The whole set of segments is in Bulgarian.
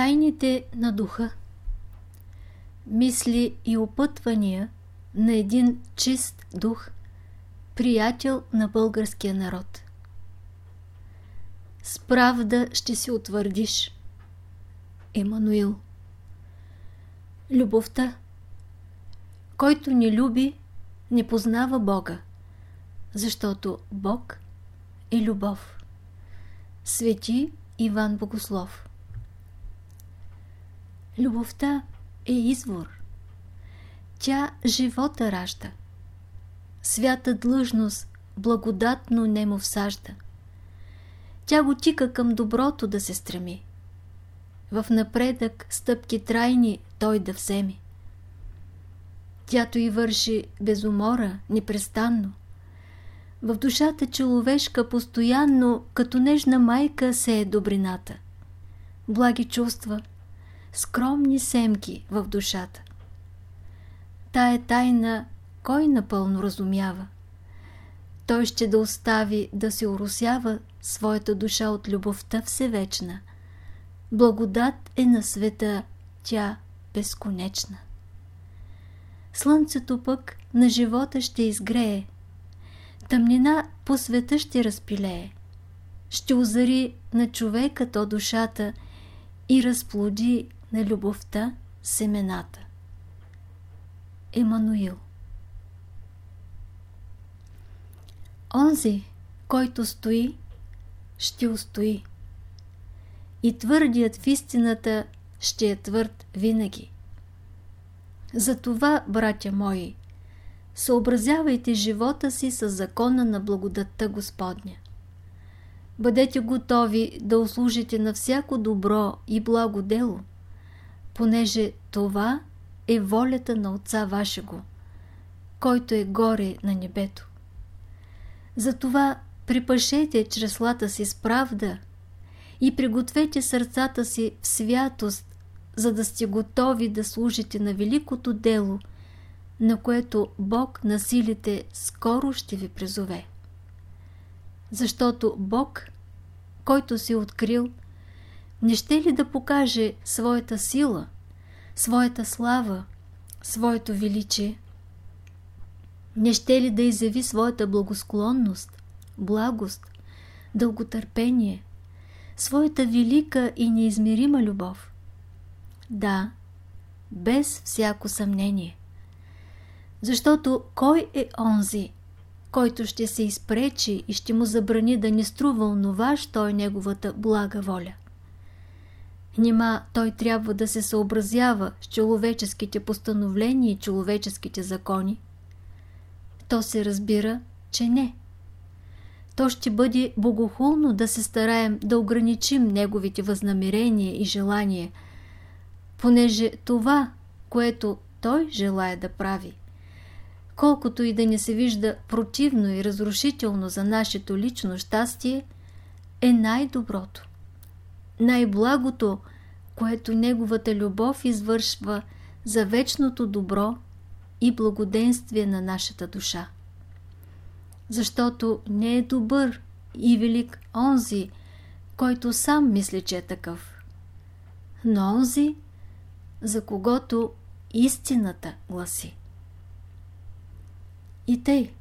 Тайните на духа Мисли и опътвания на един чист дух, приятел на българския народ. С правда ще си утвърдиш. Емануил Любовта Който ни люби, не познава Бога, защото Бог е любов. Свети Иван Богослов Любовта е извор. Тя живота ражда. Свята длъжност благодатно не му всажда. Тя го тика към доброто да се стреми. В напредък стъпки трайни той да вземе. Тято и върши без умора, непрестанно. В душата човешка постоянно, като нежна майка, се е добрината. Благи чувства, скромни семки в душата. Тая тайна кой напълно разумява? Той ще да остави да се уросява своята душа от любовта всевечна. Благодат е на света, тя безконечна. Слънцето пък на живота ще изгрее, тъмнина по света ще разпилее, ще озари на човека то душата и разплоди на любовта семената. Емануил Онзи, който стои, ще устои. И твърдият в истината ще е твърд винаги. Затова, братя мои, съобразявайте живота си с закона на благодатта Господня. Бъдете готови да услужите на всяко добро и благо дело, понеже това е волята на Отца Вашего, който е горе на небето. Затова припашете чреслата си с правда и пригответе сърцата си в святост, за да сте готови да служите на великото дело, на което Бог на силите скоро ще ви призове. Защото Бог, който си открил, не ще ли да покаже своята сила, своята слава, своето величие? Не ще ли да изяви своята благосклонност, благост, дълготърпение, своята велика и неизмерима любов? Да, без всяко съмнение. Защото кой е онзи, който ще се изпречи и ще му забрани да не струва онова, що е неговата блага воля? Нима той трябва да се съобразява с човеческите постановления и човеческите закони? То се разбира, че не. То ще бъде богохулно да се стараем да ограничим неговите възнамерения и желания, понеже това, което той желая да прави, колкото и да не се вижда противно и разрушително за нашето лично щастие, е най-доброто най-благото, което Неговата любов извършва за вечното добро и благоденствие на нашата душа. Защото не е добър и велик онзи, който сам мисли, че е такъв, но онзи, за когото истината гласи. И тъй,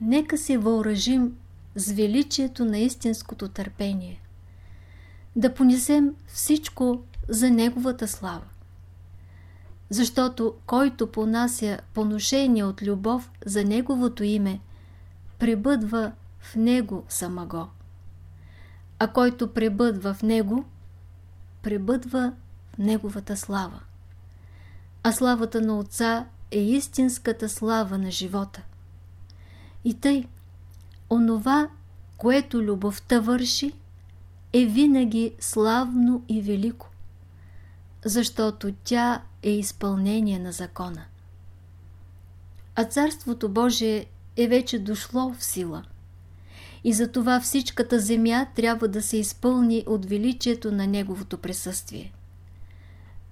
нека се въоръжим с величието на истинското търпение да понесем всичко за Неговата слава. Защото който понася поношение от любов за Неговото име, пребъдва в Него самаго. А който пребъдва в Него, пребъдва в Неговата слава. А славата на Отца е истинската слава на живота. И тъй, онова, което любовта върши, е винаги славно и велико, защото тя е изпълнение на закона. А Царството Божие е вече дошло в сила. И затова всичката земя трябва да се изпълни от величието на Неговото присъствие.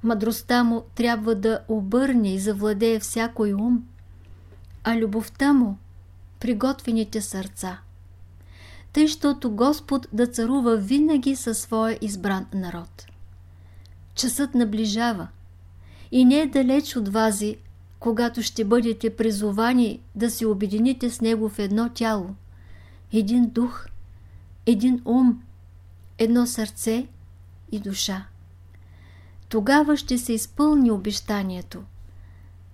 Мъдростта му трябва да обърне и завладее всякой ум, а любовта му – приготвените сърца – тъй, щото Господ да царува винаги със своя избран народ. часът наближава и не е далеч от вази, когато ще бъдете призовани да се обедините с Него в едно тяло, един дух, един ум, едно сърце и душа. Тогава ще се изпълни обещанието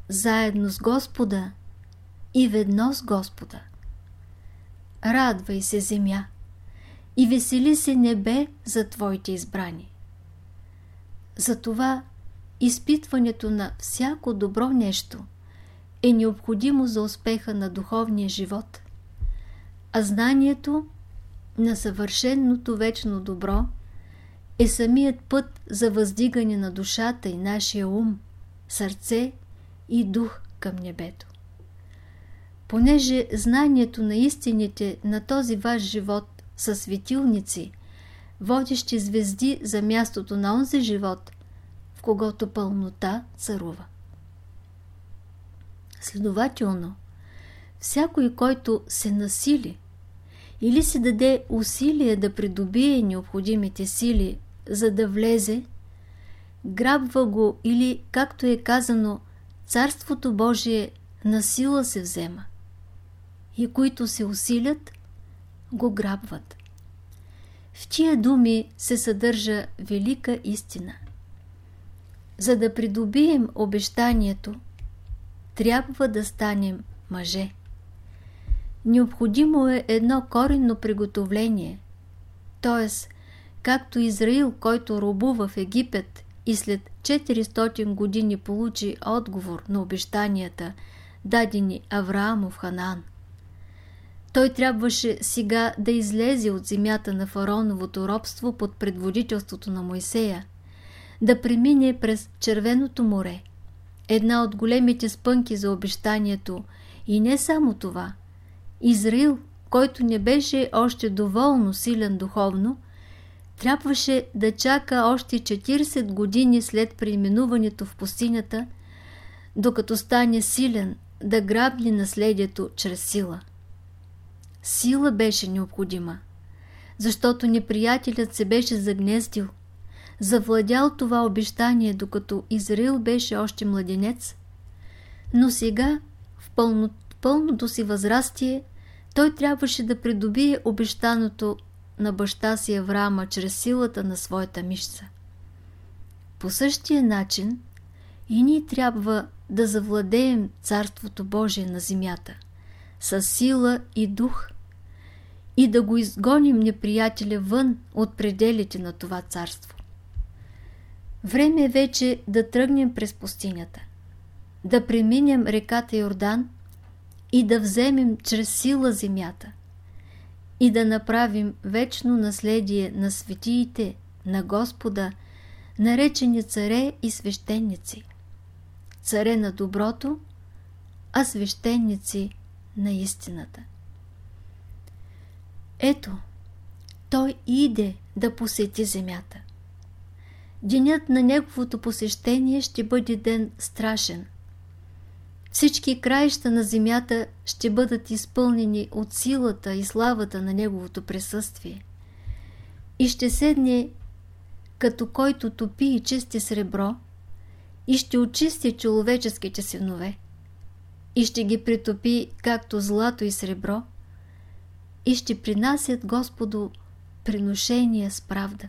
заедно с Господа и ведно с Господа. Радвай се, земя, и весели се небе за Твоите избрани. Затова изпитването на всяко добро нещо е необходимо за успеха на духовния живот, а знанието на съвършенното вечно добро е самият път за въздигане на душата и нашия ум, сърце и дух към небето. Понеже знанието на истините на този ваш живот са светилници, водещи звезди за мястото на онзи живот, в когото пълнота царува. Следователно, всякой, който се насили или си даде усилие да придобие необходимите сили, за да влезе, грабва го или, както е казано, Царството Божие на сила се взема. И които се усилят, го грабват. В тия думи се съдържа велика истина. За да придобием обещанието, трябва да станем мъже. Необходимо е едно коренно приготовление, т.е. както Израил, който робува в Египет и след 400 години получи отговор на обещанията, дадени Авраамов Ханан. Той трябваше сега да излезе от земята на фароновото робство под предводителството на Моисея, да премине през Червеното море, една от големите спънки за обещанието и не само това. Израил, който не беше още доволно силен духовно, трябваше да чака още 40 години след преименуването в пустинята, докато стане силен да грабли наследието чрез сила. Сила беше необходима, защото неприятелят се беше загнездил, завладял това обещание, докато Израил беше още младенец, но сега, в пълно, пълното си възрастие, той трябваше да придобие обещаното на баща си Авраама чрез силата на своята мишца. По същия начин и ние трябва да завладеем Царството Божие на земята с сила и дух и да го изгоним неприятеля вън от пределите на това царство. Време е вече да тръгнем през пустинята, да преминем реката Йордан и да вземем чрез сила земята и да направим вечно наследие на светиите, на Господа, наречени царе и свещеници. Царе на доброто, а свещеници на истината. Ето, той иде да посети земята. Денят на неговото посещение ще бъде ден страшен. Всички краища на земята ще бъдат изпълнени от силата и славата на неговото присъствие. И ще седне като който топи и чисти сребро и ще очисти човеческите синове и ще ги притопи както злато и сребро и ще принасят Господу приношения с правда.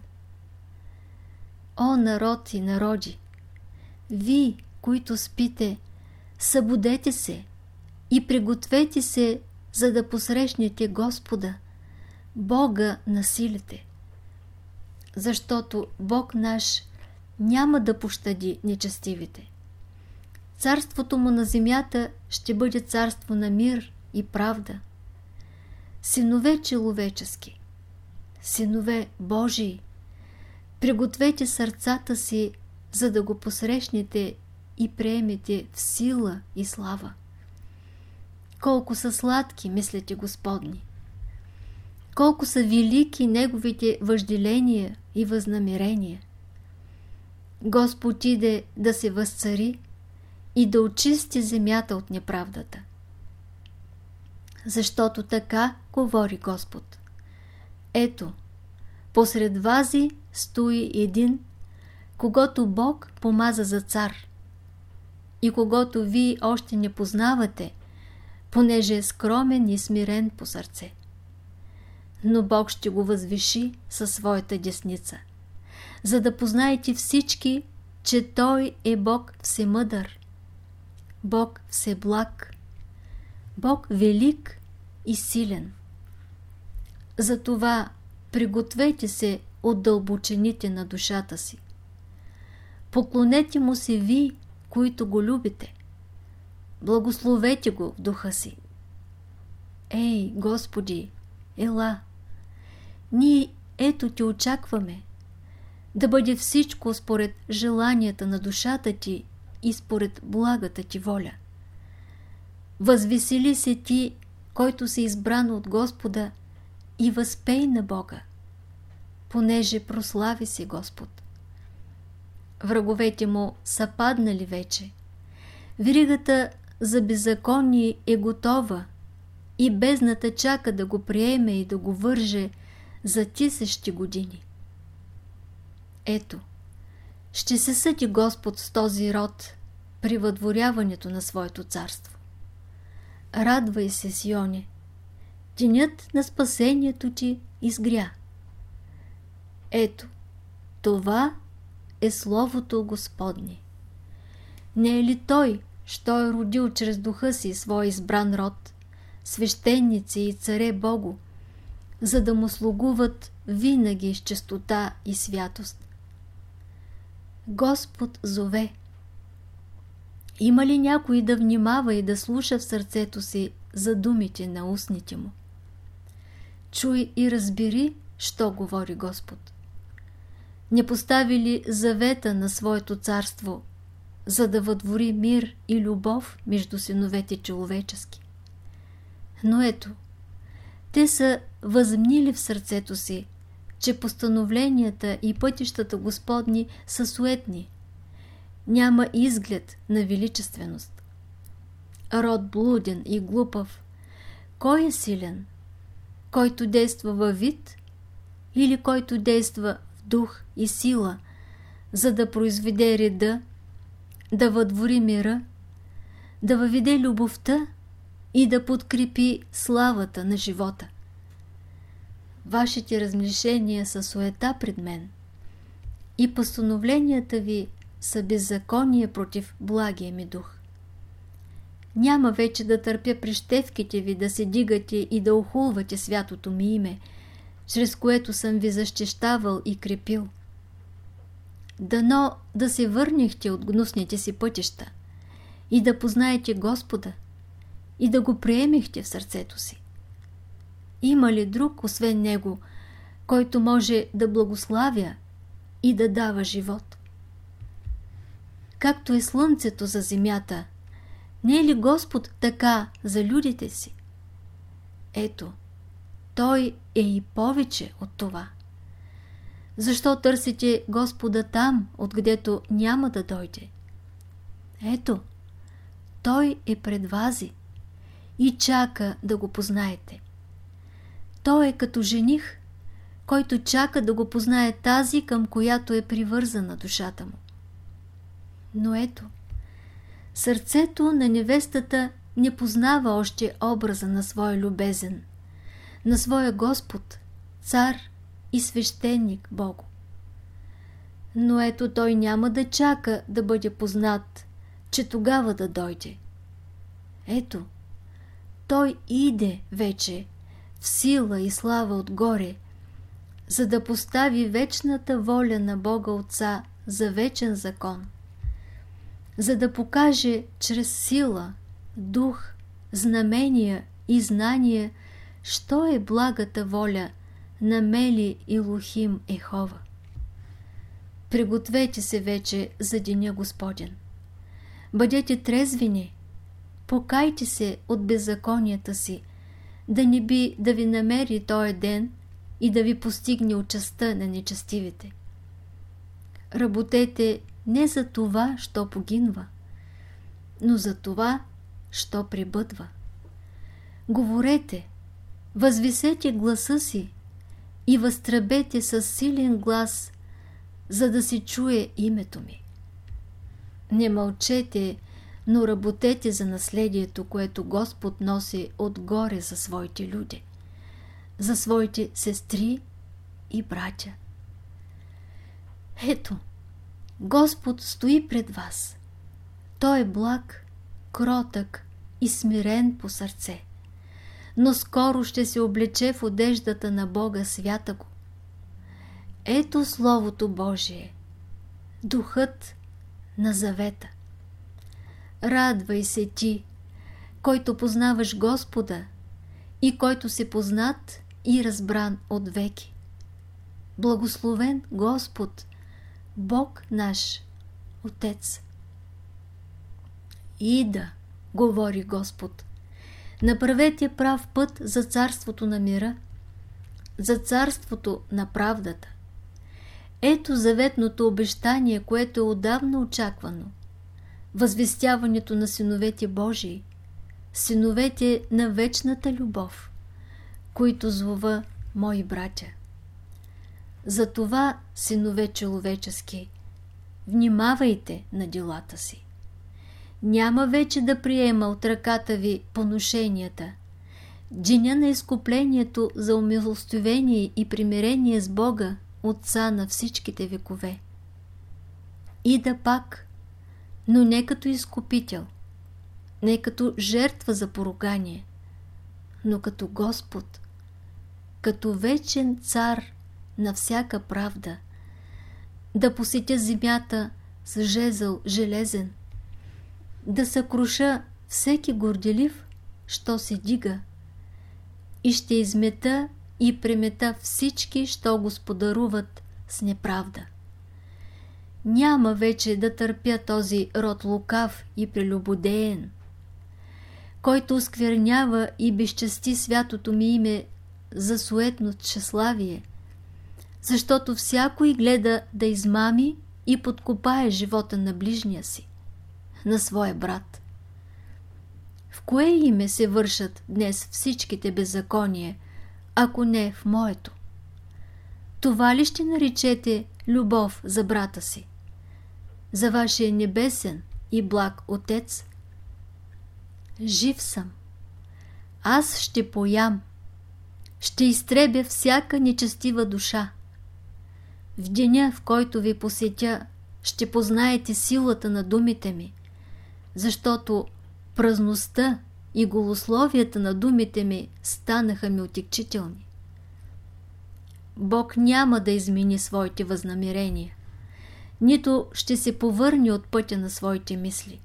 О, народ и народи! Ви, които спите, събудете се и пригответе се, за да посрещнете Господа, Бога на силите. Защото Бог наш няма да пощади нечестивите. Царството му на земята ще бъде царство на мир и правда. Синове человечески, синове Божии, Пригответе сърцата си, за да го посрещнете и приемете в сила и слава. Колко са сладки, мислите Господни! Колко са велики Неговите въжделения и възнамерения! Господ иде да се възцари и да очисти земята от неправдата. Защото така говори Господ. Ето, посред вази стои един, когато Бог помаза за цар и когато вие още не познавате, понеже е скромен и смирен по сърце. Но Бог ще го възвиши със своята десница, за да познаете всички, че Той е Бог всемъдър, Бог всеблаг, Бог велик и силен. Затова пригответе се от дълбочините на душата си. Поклонете му се ви, които го любите. Благословете го в духа си. Ей, Господи, ела! Ние ето ти очакваме. Да бъде всичко според желанията на душата ти и според благата ти воля. Възвесели се ти, който си избран от Господа и възпей на Бога, понеже прослави се Господ. Враговете му са паднали вече. Виригата за беззаконие е готова и бездната чака да го приеме и да го върже за тисещи години. Ето, ще се съди Господ с този род при въдворяването на своето царство. Радвай се, Сионе, денят на спасението ти изгря. Ето, това е Словото Господне. Не е ли Той, що е родил чрез духа си свой избран род, свещеници и царе Богу, за да му слугуват винаги с чистота и святост? Господ зове. Има ли някой да внимава и да слуша в сърцето си за думите на устните му? Чуй и разбери, що говори Господ. Не постави ли завета на своето царство, за да въдвори мир и любов между синовете човечески? Но ето, те са възмнили в сърцето си, че постановленията и пътищата Господни са суетни. Няма изглед на величественост. Род блуден и глупав. Кой е силен? Който действа във вид или който действа в дух и сила, за да произведе реда, да въдвори мира, да въведе любовта и да подкрепи славата на живота. Вашите размишения са суета пред мен и постановленията ви са беззаконие против благия ми дух. Няма вече да търпя прищевките ви да се дигате и да охулвате святото ми име, чрез което съм ви защищавал и крепил. Дано да се върнехте от гнусните си пътища и да познаете Господа и да го приемехте в сърцето си. Има ли друг, освен Него, който може да благославя и да дава живот? Както е слънцето за земята, не е ли Господ така за людите си? Ето, Той е и повече от това. Защо търсите Господа там, откъдето няма да дойде? Ето, Той е пред вази и чака да го познаете. Той е като жених, който чака да го познае тази, към която е привързана душата му. Но ето, сърцето на невестата не познава още образа на своя любезен, на своя Господ, цар и свещеник Богу. Но ето той няма да чака да бъде познат, че тогава да дойде. Ето, той иде вече сила и слава отгоре, за да постави вечната воля на Бога Отца за вечен закон, за да покаже чрез сила, дух, знамения и знания, що е благата воля на Мели и Лухим Ехова. Пригответе се вече за Деня Господен. Бъдете трезвини, покайте се от беззаконията си, да не би да ви намери този ден и да ви постигне участта на нечестивите. Работете не за това, що погинва, но за това, що прибъдва. Говорете, възвисете гласа си и възтръбете със силен глас за да се чуе името ми. Не мълчете, но работете за наследието, което Господ носи отгоре за своите люди, за своите сестри и братя. Ето, Господ стои пред вас. Той е благ, кротък и смирен по сърце, но скоро ще се облече в одеждата на Бога свята го. Ето Словото Божие, Духът на завета. Радвай се ти, който познаваш Господа и който си познат и разбран от веки. Благословен Господ, Бог наш, Отец. Ида, говори Господ, направете прав път за царството на мира, за царството на правдата. Ето заветното обещание, което е отдавна очаквано. Възвестяването на синовете Божии, синовете на вечната любов, които злова мои братя. Затова, синове човечески, внимавайте на делата си. Няма вече да приема от ръката ви поношенията. Деня на изкуплението за умилостивение и примирение с Бога, Отца на всичките векове. И да пак, но не като изкупител, не като жертва за поругание, но като Господ, като вечен цар на всяка правда, да посетя земята с жезъл железен, да съкруша всеки горделив, що се дига, и ще измета и премета всички, що господаруват с неправда. Няма вече да търпя този род лукав и прелюбодеен, който осквернява и безчести святото ми име за суетно тщеславие, защото всякой гледа да измами и подкопае живота на ближния си, на своя брат. В кое име се вършат днес всичките беззакония, ако не в моето? Това ли ще наречете любов за брата си? За вашия небесен и благ Отец? Жив съм. Аз ще поям. Ще изтребя всяка нечестива душа. В деня, в който ви посетя, ще познаете силата на думите ми, защото празността и голословията на думите ми станаха ми отекчителни. Бог няма да измени своите възнамерения, нито ще се повърне от пътя на своите мисли.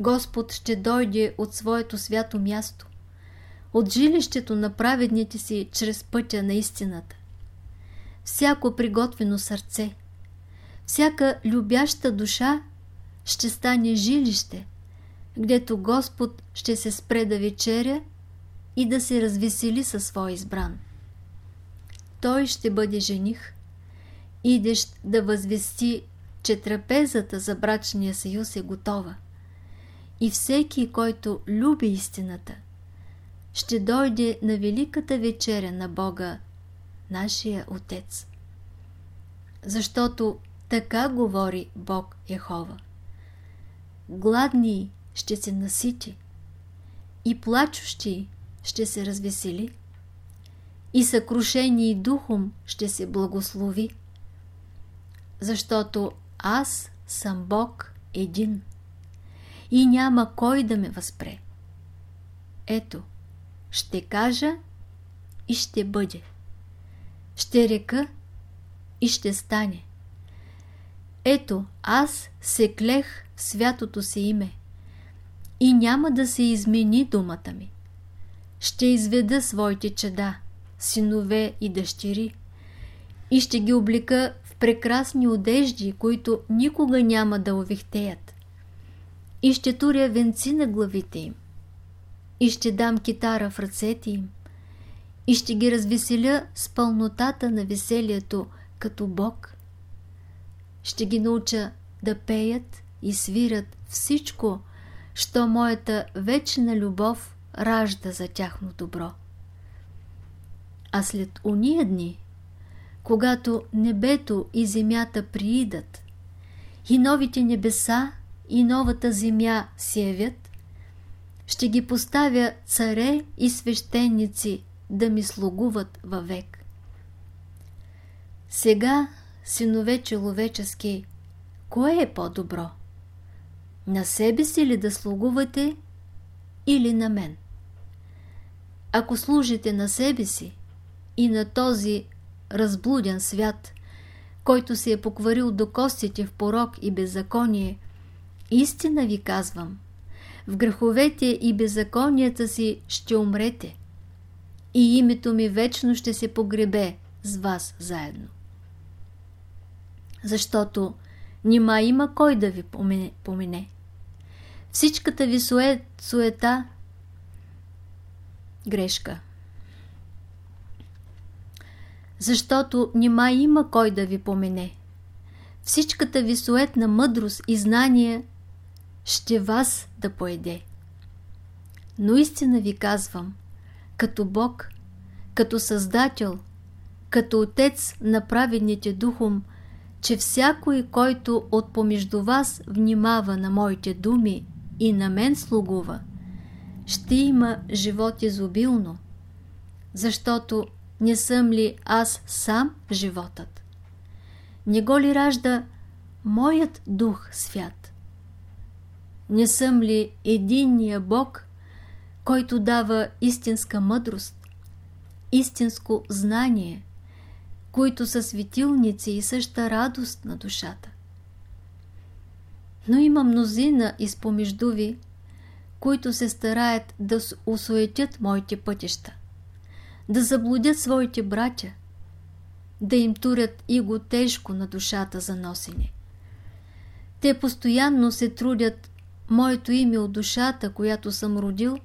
Господ ще дойде от своето свято място, от жилището на праведните си чрез пътя на истината всяко приготвено сърце, всяка любяща душа ще стане жилище, гдето Господ ще се спре да вечеря и да се развесели със свой избран. Той ще бъде жених, идещ да възвести, че трапезата за брачния съюз е готова. И всеки, който люби истината, ще дойде на великата вечеря на Бога нашия Отец. Защото така говори Бог Ехова. Гладни ще се насити и плачущи ще се развесели и съкрушени духом ще се благослови. Защото аз съм Бог един и няма кой да ме възпре. Ето, ще кажа и ще бъде ще река и ще стане. Ето, аз се клех в святото си име и няма да се измени думата ми. Ще изведа своите чеда, синове и дъщери и ще ги облика прекрасни одежди, които никога няма да овихтеят. И ще туря венци на главите им. И ще дам китара в ръцете им и ще ги развеселя с пълнотата на веселието като Бог. Ще ги науча да пеят и свират всичко, що моята вечна любов ражда за тяхно добро. А след уния дни, когато небето и земята приидат, и новите небеса и новата земя се явят, ще ги поставя царе и свещеници да ми слугуват век. Сега, синове човечески, кое е по-добро? На себе си ли да слугувате или на мен? Ако служите на себе си и на този разблуден свят, който се е покварил до костите в порок и беззаконие, истина ви казвам, в греховете и беззаконията си ще умрете и името ми вечно ще се погребе с вас заедно. Защото нима има кой да ви помене. Всичката ви сует, суета грешка. Защото нима има кой да ви помене. Всичката ви суетна мъдрост и знание ще вас да поеде. Но истина ви казвам, като Бог, като Създател, като Отец на праведните духом, че всякой, който от помежду вас внимава на моите думи и на мен слугува, ще има живот изобилно, защото не съм ли аз сам животът? Не го ли ражда моят дух свят? Не съм ли единния Бог, който дава истинска мъдрост, истинско знание, които са светилници и съща радост на душата? Но има мнозина изпомежду ви, които се стараят да усуетят моите пътища, да заблудят своите братя, да им турят иго тежко на душата за носене. Те постоянно се трудят моето име от душата, която съм родил,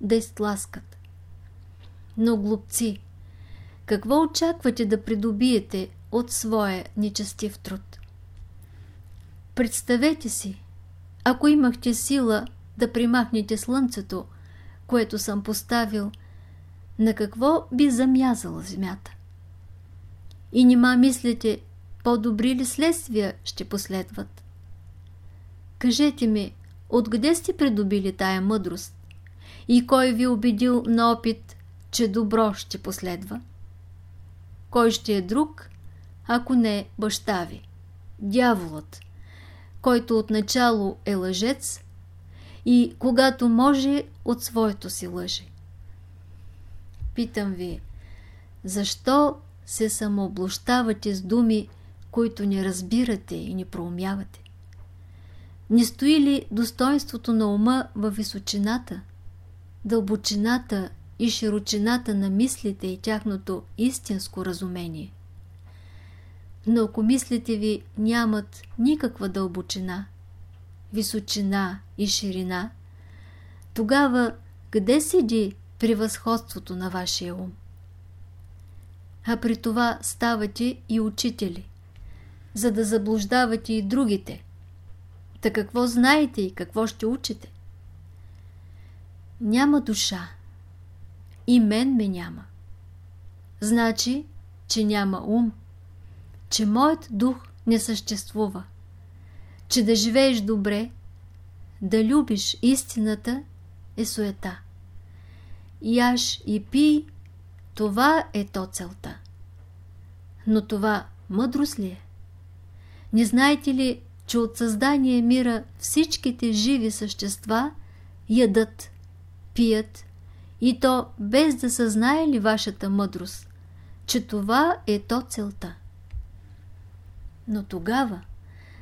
да изтласкат. Но глупци, какво очаквате да придобиете от своя нечестив труд? Представете си, ако имахте сила да примахнете слънцето, което съм поставил, на какво би замязала земята? И нима мислите, по-добри ли следствия ще последват? Кажете ми, откъде сте придобили тая мъдрост? И кой ви убедил на опит, че добро ще последва? Кой ще е друг, ако не баща ви? Дяволът, който отначало е лъжец и когато може от своето си лъже. Питам ви, защо се самооблощавате с думи, които не разбирате и не проумявате? Не стои ли достоинството на ума във височината, дълбочината и широчината на мислите и тяхното истинско разумение? Но ако мислите ви нямат никаква дълбочина, височина и ширина, тогава къде седи превъзходството на вашия ум? А при това ставате и учители, за да заблуждавате и другите. Та какво знаете и какво ще учите? Няма душа. И мен ме няма. Значи, че няма ум, че моят дух не съществува че да живееш добре, да любиш истината е суета. Яш и пи, това е то целта. Но това мъдрост ли е? Не знаете ли, че от създание мира всичките живи същества ядат, пият и то без да съзнае ли вашата мъдрост, че това е то целта. Но тогава,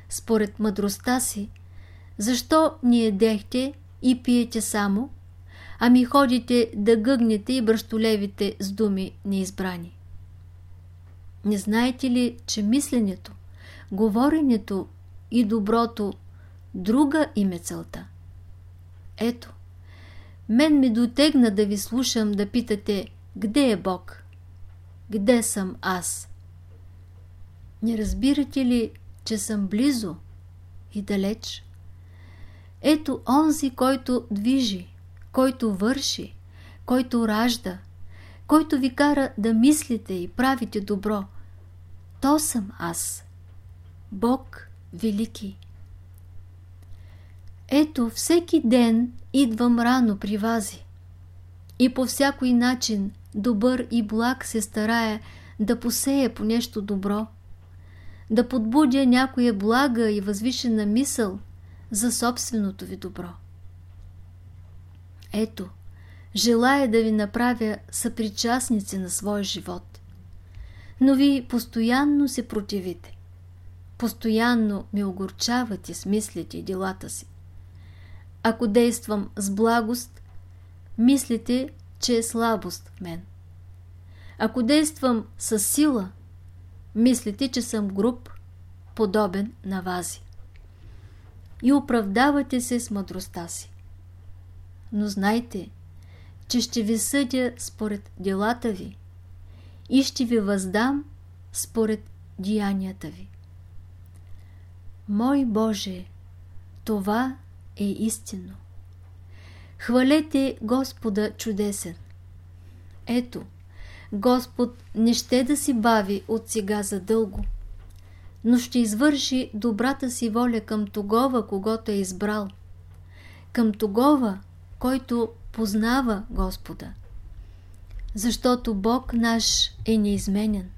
според мъдростта си, защо ни едехте и пиете само, ами ходите да гъгнете и бръщолевите с думи неизбрани? Не знаете ли, че мисленето, говоренето и доброто друга им е целта? Ето, мен ми дотегна да ви слушам да питате, къде е Бог? Къде съм аз? Не разбирате ли, че съм близо и далеч. Ето онзи, който движи, който върши, който ражда, който ви кара да мислите и правите добро. То съм аз. Бог велики. Ето, всеки ден идвам рано при вази и по всякой начин, добър и благ се старая да посея по нещо добро, да подбудя някоя блага и възвишена мисъл за собственото ви добро. Ето, желая да ви направя съпричастници на своя живот. Но ви постоянно се противите. Постоянно ми огорчавате с мислите и делата си. Ако действам с благост, мислите, че е слабост в мен. Ако действам с сила, мислите, че съм груб, подобен на вази. И оправдавате се с мъдростта си. Но знайте, че ще ви съдя според делата ви и ще ви въздам според деянията ви. Мой Боже, това е истинно. Хвалете Господа чудесен. Ето, Господ не ще да си бави от сега за дълго, но ще извърши добрата си воля към тогова, когато е избрал, към тогова, който познава Господа. Защото Бог наш е неизменен.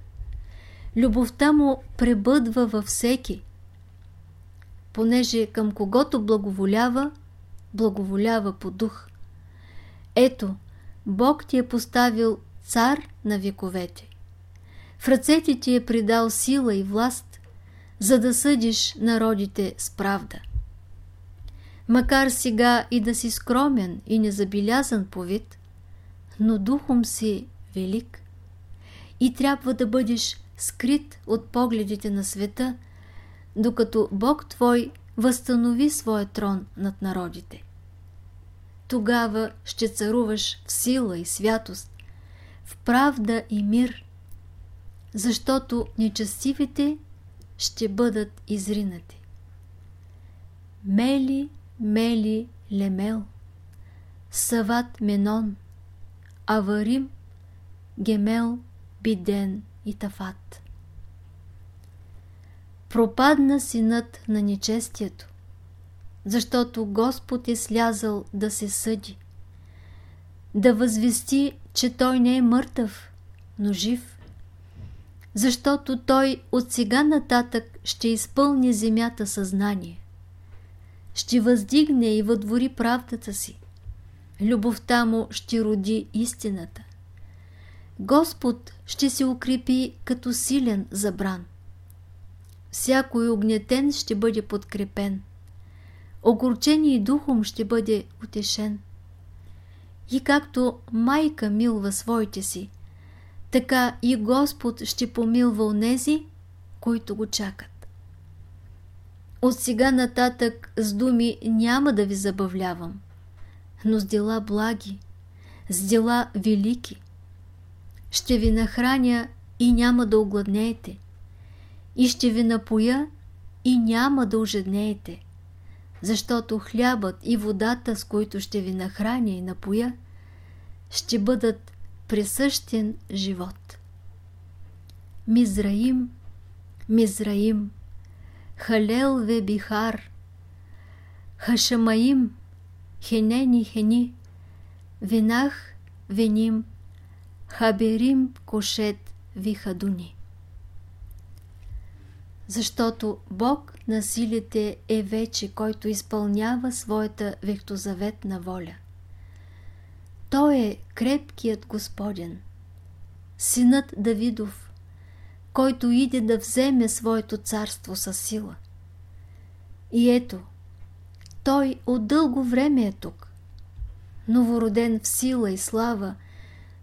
Любовта му пребъдва във всеки, понеже към когото благоволява, благоволява по дух. Ето, Бог ти е поставил цар на вековете. В ръцете ти е придал сила и власт, за да съдиш народите с правда. Макар сега и да си скромен и незабелязан по вид, но духом си велик и трябва да бъдеш скрит от погледите на света, докато Бог твой възстанови своя трон над народите. Тогава ще царуваш в сила и святост, в правда и мир, защото нечестивите ще бъдат изринати. Мели, мели, лемел, Сават Менон, Аварим, Гемел, Биден и Тафат. Пропадна синът на нечестието, защото Господ е слязал да се съди, да възвести, че той не е мъртъв, но жив, защото той от сега нататък ще изпълни земята съзнание, ще въздигне и въдвори правдата си, любовта му ще роди истината. Господ ще се укрепи като силен забран. Всякой огнетен ще бъде подкрепен. Огорчен и духом ще бъде утешен. И както майка милва своите си, така и Господ ще помилва онези, които го чакат. От сега нататък с думи няма да ви забавлявам, но с дела благи, с дела велики. Ще ви нахраня и няма да огладнеете, и ще ви напоя и няма да ожеднеете защото хлябът и водата, с които ще ви нахраня и напоя, ще бъдат присъщен живот. Мизраим, Мизраим, Халел ве Бихар, Хашамаим, Хенени Хени, Винах Веним, Хаберим Кошет Вихадуни защото Бог на силите е вече, който изпълнява своята вехтозаветна воля. Той е крепкият Господен, синът Давидов, който иде да вземе своето царство със сила. И ето, той от дълго време е тук, новороден в сила и слава,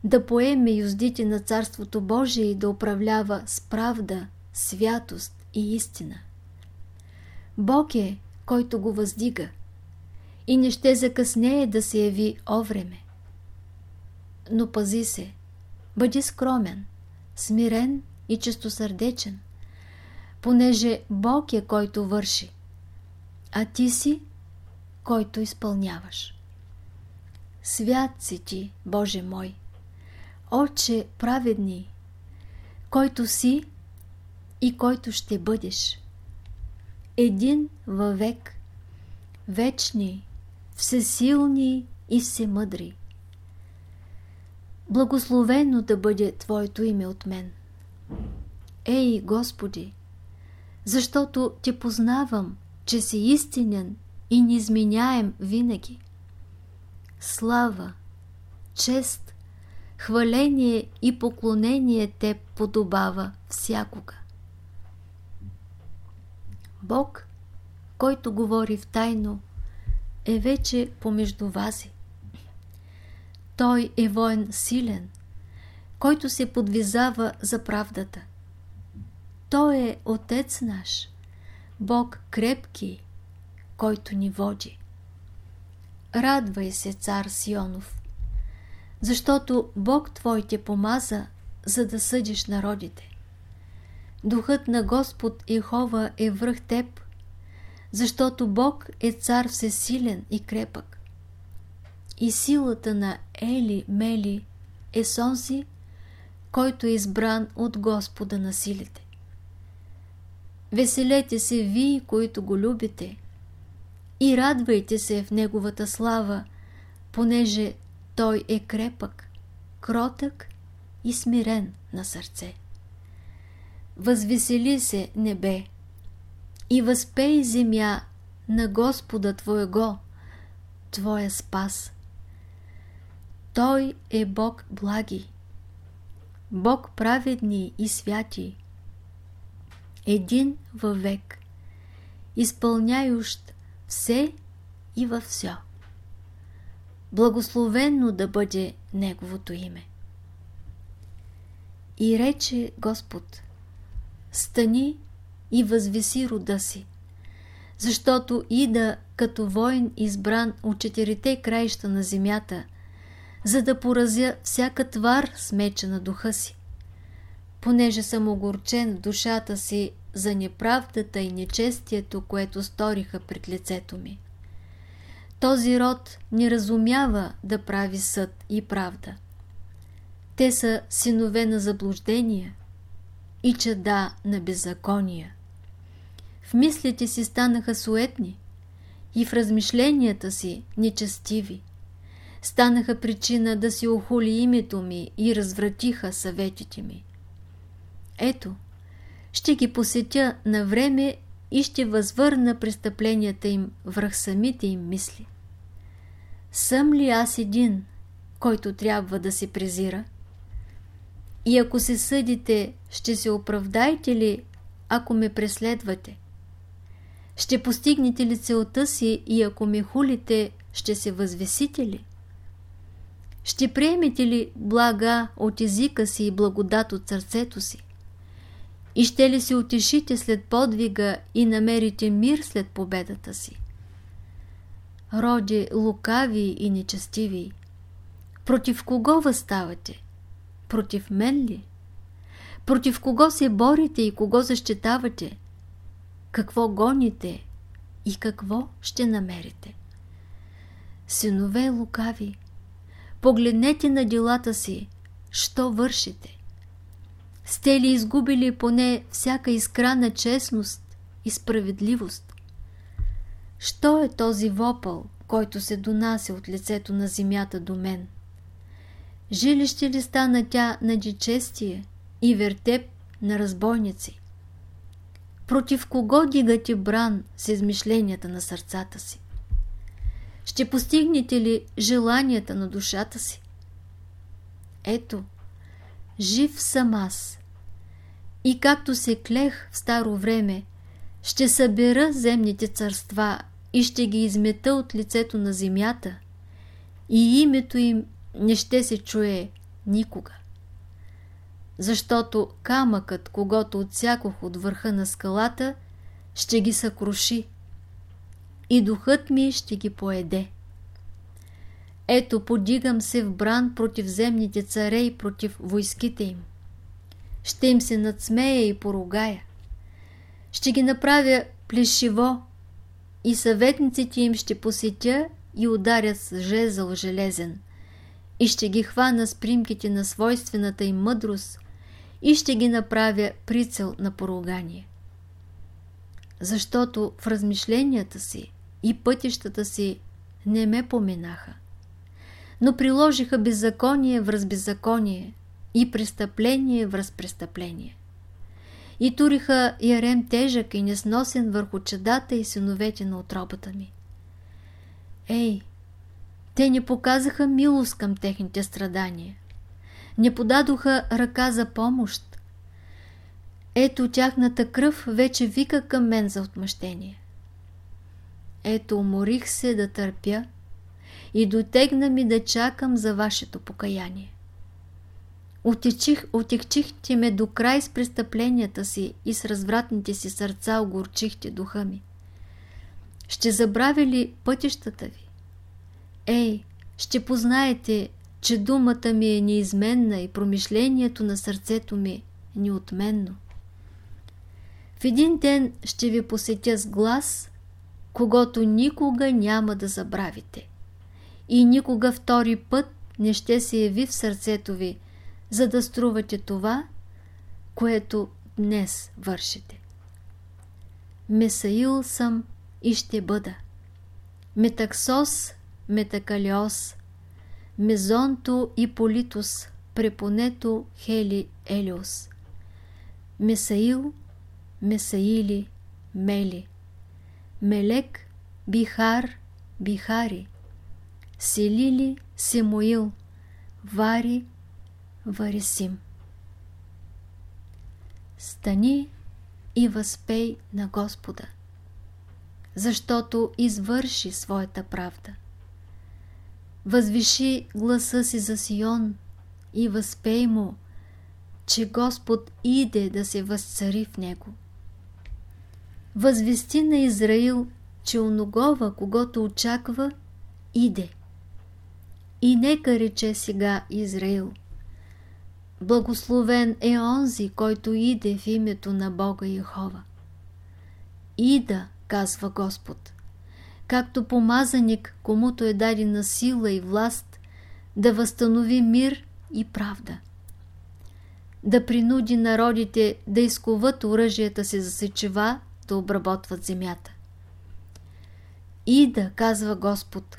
да поеме юздите на Царството Божие и да управлява с правда, святост, и истина. Бог е, който го въздига и не ще закъснее да се яви овреме. Но пази се, бъди скромен, смирен и чистосърдечен, понеже Бог е който върши, а ти си, който изпълняваш. Свят си ти, Боже мой, Отче праведни, който си и който ще бъдеш. Един във век, вечни, всесилни и всемъдри. Благословено да бъде Твоето име от мен. Ей, Господи, защото Те познавам, че си истинен и неизменяем винаги. Слава, чест, хваление и поклонение Те подобава всякога. Бог, който говори в тайно, е вече помежду вази. Той е воен силен, който се подвизава за правдата. Той е Отец наш, Бог крепки, който ни води. Радвай се, цар Сионов, защото Бог Твой те помаза, за да съдиш народите. Духът на Господ Ихова е връх теб, защото Бог е цар всесилен и крепък. И силата на Ели Мели е сонзи, който е избран от Господа на силите. Веселете се вие, които го любите, и радвайте се в Неговата слава, понеже Той е крепък, кротък и смирен на сърце. Възвесели се, небе, и възпей земя на Господа Твоего, Твоя спас. Той е Бог благи, Бог праведни и святи, един във век, изпълняющ все и във все. Благословенно да бъде Неговото име. И рече Господ, стани и възвеси рода си, защото ида като воин избран от четирите краища на земята, за да поразя всяка твар с меча на духа си. Понеже съм огорчен в душата си за неправдата и нечестието, което сториха пред лицето ми. Този род не разумява да прави съд и правда. Те са синове на заблуждения и чада на беззакония. В мислите си станаха суетни и в размишленията си нечестиви. Станаха причина да си охули името ми и развратиха съветите ми. Ето, ще ги посетя на време и ще възвърна престъпленията им връх самите им мисли. Съм ли аз един, който трябва да се презира? И ако се съдите, ще се оправдайте ли, ако ме преследвате? Ще постигнете ли целта си и ако ме хулите, ще се възвесите ли? Ще приемете ли блага от езика си и благодат от сърцето си? И ще ли се утешите след подвига и намерите мир след победата си? Роди лукави и нечестиви, против кого възставате? Против мен ли? Против кого се борите и кого защитавате? Какво гоните и какво ще намерите? Синове лукави, погледнете на делата си, що вършите. Сте ли изгубили поне всяка искра на честност и справедливост? Що е този вопъл, който се донася от лицето на земята до мен? Жилище ли стана тя на дичестие и вертеп на разбойници? Против кого дигате бран с измишленията на сърцата си? Ще постигнете ли желанията на душата си? Ето, жив съм аз. И както се клех в старо време, ще събера земните царства и ще ги измета от лицето на земята и името им не ще се чуе никога. Защото камъкът, когато отсякох от върха на скалата, ще ги съкруши и духът ми ще ги поеде. Ето, подигам се в бран против земните царе и против войските им. Ще им се надсмея и поругая. Ще ги направя плешиво и съветниците им ще посетя и ударят с жезъл железен и ще ги хвана с примките на свойствената им мъдрост и ще ги направя прицел на поругание. Защото в размишленията си и пътищата си не ме поминаха, но приложиха беззаконие връз беззаконие и престъпление връз престъпление. И туриха ярем тежък и несносен върху чадата и синовете на отробата ми. Ей, те не показаха милост към техните страдания. Не подадоха ръка за помощ. Ето тяхната кръв вече вика към мен за отмъщение. Ето уморих се да търпя и дотегна ми да чакам за вашето покаяние. Отечих, отекчихте ме до край с престъпленията си и с развратните си сърца огорчихте духа ми. Ще забравя ли пътищата ви? Ей, ще познаете, че думата ми е неизменна и промишлението на сърцето ми неотменно. В един ден ще ви посетя с глас, когато никога няма да забравите. И никога втори път не ще се яви в сърцето ви, за да струвате това, което днес вършите. Месаил съм и ще бъда. Метаксос Метакалиос, Мезонто и Политус, Препонето Хели Елиос, Месаил, Месаили, Мели, Мелек, Бихар, Бихари, Селили, Симоил, Вари, Варисим. Стани и възпей на Господа, защото извърши своята правда. Възвиши гласа си за Сион и възпей му, че Господ иде да се възцари в него. Възвести на Израил, че оногова, когато очаква, иде. И нека рече сега Израил. Благословен е онзи, който иде в името на Бога Йехова. Ида, казва Господ както помазаник, комуто е дадена сила и власт, да възстанови мир и правда. Да принуди народите да изкуват оръжията си за сечева, да обработват земята. И да, казва Господ,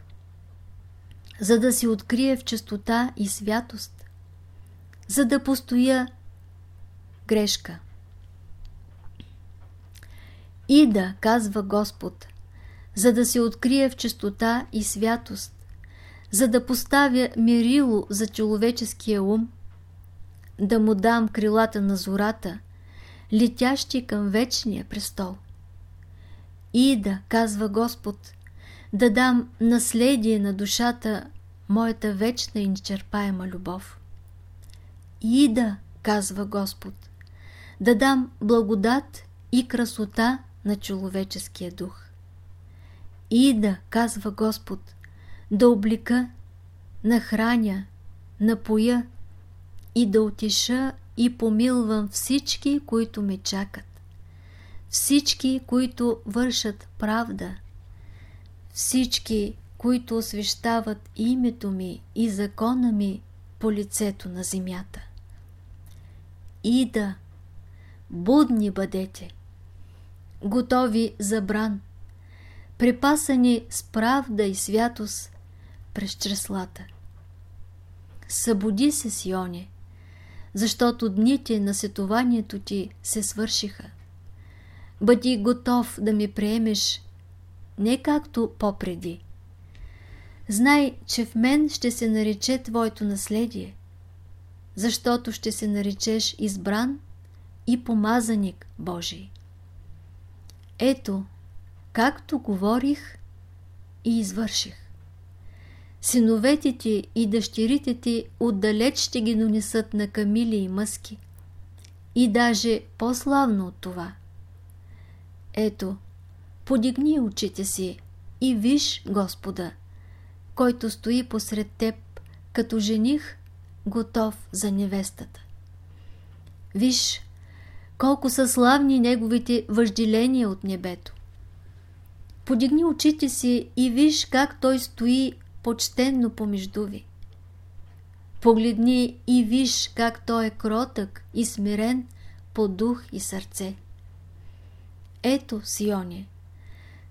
за да си открие в чистота и святост, за да постоя грешка. И да, казва Господ, за да се открие в чистота и святост, за да поставя мирило за човеческия ум, да му дам крилата на зората, летящи към вечния престол. И да, казва Господ, да дам наследие на душата моята вечна и нечерпаема любов. И да, казва Господ, да дам благодат и красота на човеческия дух. И да, казва Господ, да облика, нахраня, напоя и да отиша и помилвам всички, които ме чакат. Всички, които вършат правда. Всички, които освещават името ми и закона ми по лицето на земята. И да, будни бъдете, готови за бран – припасани с правда и святост през чреслата. Събуди се, Сионе, защото дните на сетованието ти се свършиха. Бъди готов да ми приемеш не както попреди. Знай, че в мен ще се нарече твоето наследие, защото ще се наречеш избран и помазаник Божий. Ето, както говорих и извърших. Синовете ти и дъщерите ти отдалеч ще ги донесат на камили и мъски. И даже по-славно от това. Ето, подигни очите си и виж Господа, който стои посред теб, като жених, готов за невестата. Виж, колко са славни неговите въжделения от небето. Подигни очите си и виж как той стои почтенно помежду ви. Погледни и виж как той е кротък и смирен по дух и сърце. Ето, Сионе,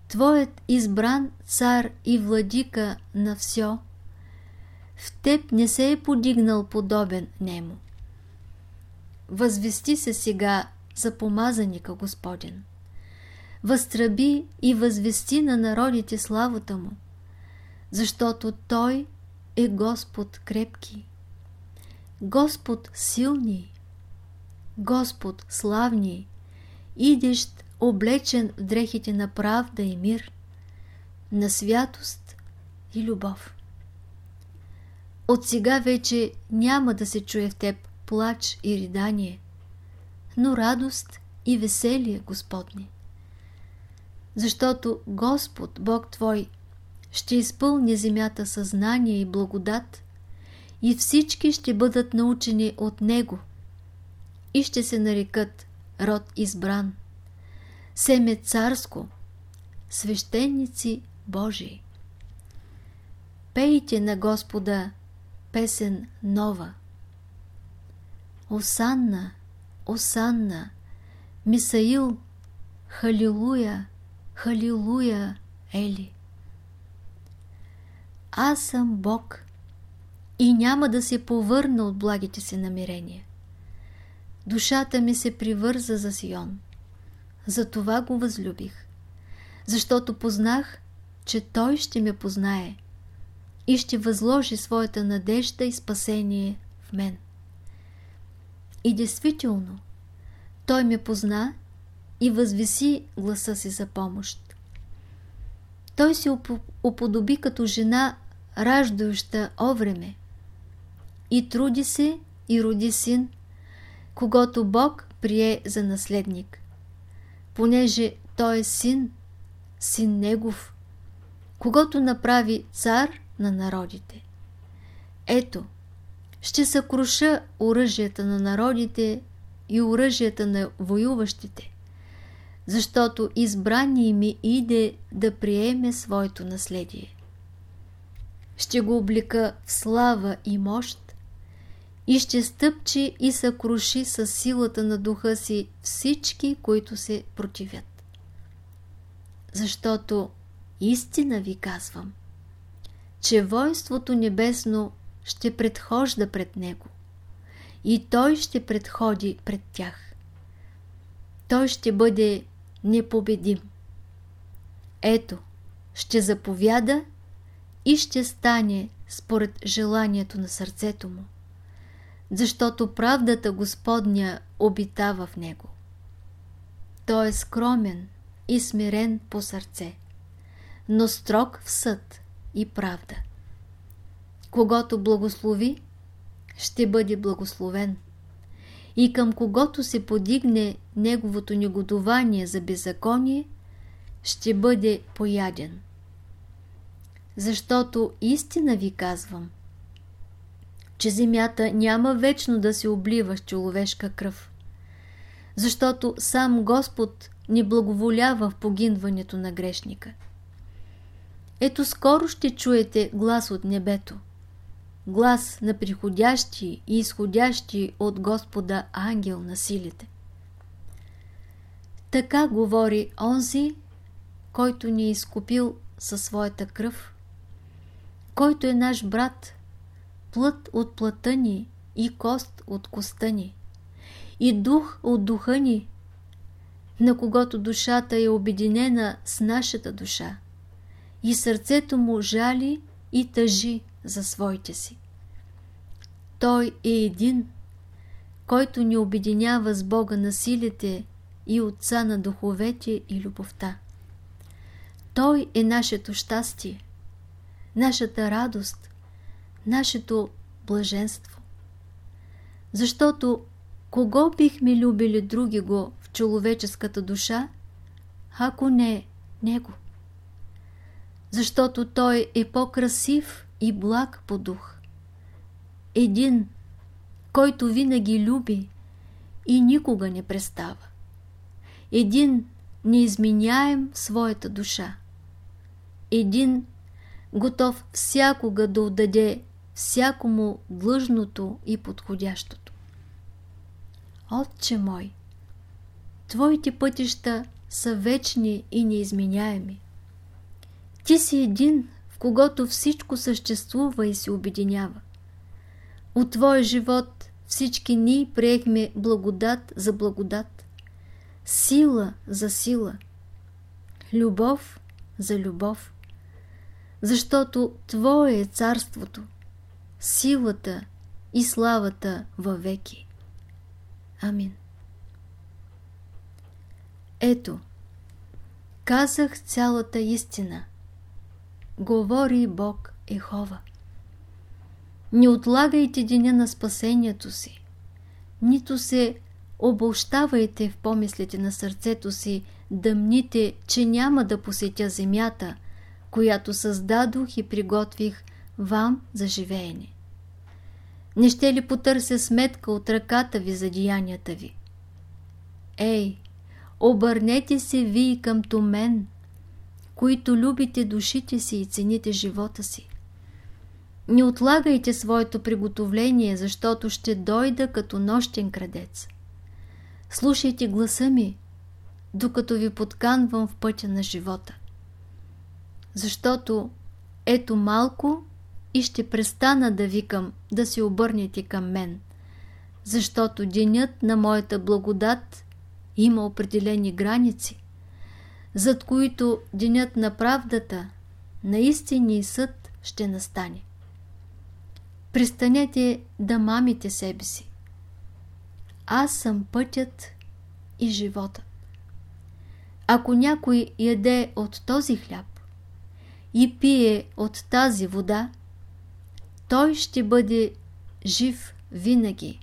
Твоят избран цар и владика на все, в теб не се е подигнал подобен нему. Възвести се сега за помазаника Господен. Възтръби и възвести на народите славата му, защото Той е Господ крепки, Господ силни, Господ славни, идещ облечен в дрехите на правда и мир, на святост и любов. От сега вече няма да се чуе в теб плач и ридание, но радост и веселие, Господни. Защото Господ, Бог Твой, ще изпълни земята съзнание и благодат и всички ще бъдат научени от Него и ще се нарекат род избран, семе царско, свещеници Божии. Пейте на Господа песен нова. Осанна, Осанна, Мисаил, Халилуя, Халилуя, Ели. Аз съм Бог и няма да се повърна от благите си намерения. Душата ми се привърза за Сион. Затова го възлюбих. Защото познах, че той ще ме познае и ще възложи своята надежда и спасение в мен. И действително, той ме позна и възвиси гласа си за помощ. Той се уподоби като жена, раждающа овреме. И труди се и роди син, когато Бог прие за наследник. Понеже той е син, син негов, когато направи цар на народите. Ето, ще съкруша оръжията на народите и оръжията на воюващите, защото избрание ми иде да приеме своето наследие. Ще го облика в слава и мощ и ще стъпчи и съкруши с силата на духа си всички, които се противят. Защото истина ви казвам, че воинството небесно ще предхожда пред него и той ще предходи пред тях. Той ще бъде непобедим. Ето, ще заповяда и ще стане според желанието на сърцето му, защото правдата Господня обитава в него. Той е скромен и смирен по сърце, но строг в съд и правда. Когато благослови, ще бъде благословен. И към когото се подигне неговото негодование за беззаконие, ще бъде пояден. Защото истина ви казвам, че земята няма вечно да се облива с човешка кръв. Защото сам Господ не благоволява в погинването на грешника. Ето скоро ще чуете глас от небето. Глас на приходящи и изходящи от Господа ангел на силите. Така говори онзи, който ни е изкупил със своята кръв, който е наш брат, плът от плътта ни и кост от коста ни, и дух от духа ни, на когото душата е обединена с нашата душа и сърцето му жали и тъжи за своите си. Той е един, който ни обединява с Бога на силите и Отца на духовете и любовта. Той е нашето щастие, нашата радост, нашето блаженство. Защото кого бихме любили други го в човеческата душа, ако не Него? защото той е по-красив и благ по дух. Един, който винаги люби и никога не престава. Един, неизменяем своята душа. Един, готов всякога да отдаде всякому длъжното и подходящото. Отче мой, Твоите пътища са вечни и неизменяеми. Ти си един, в когото всичко съществува и се обединява. От Твоя живот всички ние приехме благодат за благодат, сила за сила, любов за любов, защото Твое е царството, силата и славата във веки. Амин. Ето, казах цялата истина. Говори Бог Ехова. Не отлагайте деня на спасението си, нито се обощавайте в помислите на сърцето си, дъмните, че няма да посетя земята, която създадох и приготвих вам за живеене. Не ще ли потърся сметка от ръката ви за деянията ви? Ей, обърнете се вие към мен, които любите душите си и цените живота си. Не отлагайте своето приготовление, защото ще дойда като нощен крадец. Слушайте гласа ми, докато ви подканвам в пътя на живота. Защото ето малко и ще престана да викам да се обърнете към мен, защото денят на моята благодат има определени граници, зад които денят на правдата, на истинния съд ще настане. Пристанете да мамите себе си. Аз съм пътят и живота. Ако някой яде от този хляб и пие от тази вода, той ще бъде жив винаги,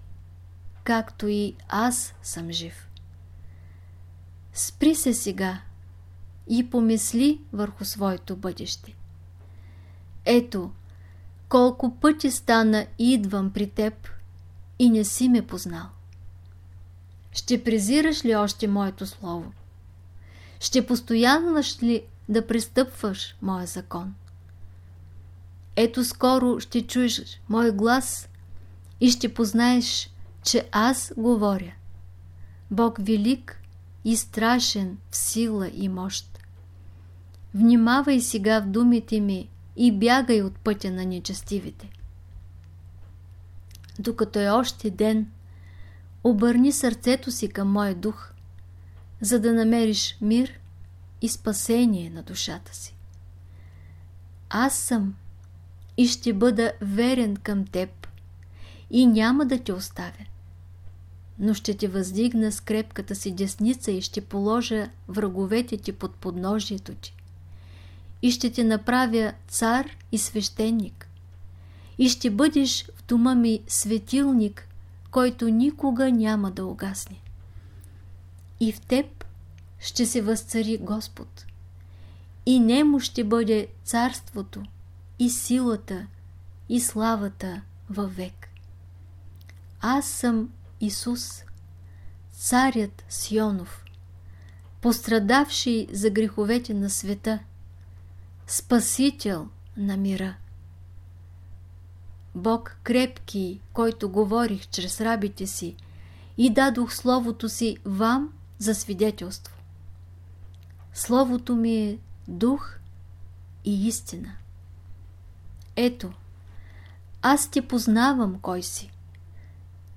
както и аз съм жив. Спри се сега и помисли върху своето бъдеще. Ето, колко пъти стана идвам при теб и не си ме познал. Ще презираш ли още моето слово? Ще постоянваш ли да пристъпваш моя закон? Ето скоро ще чуеш мой глас и ще познаеш, че аз говоря. Бог велик и страшен в сила и мощ. Внимавай сега в думите ми и бягай от пътя на нечестивите. Докато е още ден, обърни сърцето си към моя дух, за да намериш мир и спасение на душата си. Аз съм и ще бъда верен към теб и няма да те оставя. Но ще те въздигна с крепката си десница и ще положа враговете ти под подножието ти. И ще те направя цар и свещеник. И ще бъдеш в дома ми светилник, който никога няма да угасне. И в теб ще се възцари Господ. И нему ще бъде царството, и силата, и славата във век. Аз съм Исус, царят Сионов, пострадавший за греховете на света, спасител на мира. Бог крепки, който говорих чрез рабите си и дадох Словото си вам за свидетелство. Словото ми е дух и истина. Ето, аз ти познавам кой си,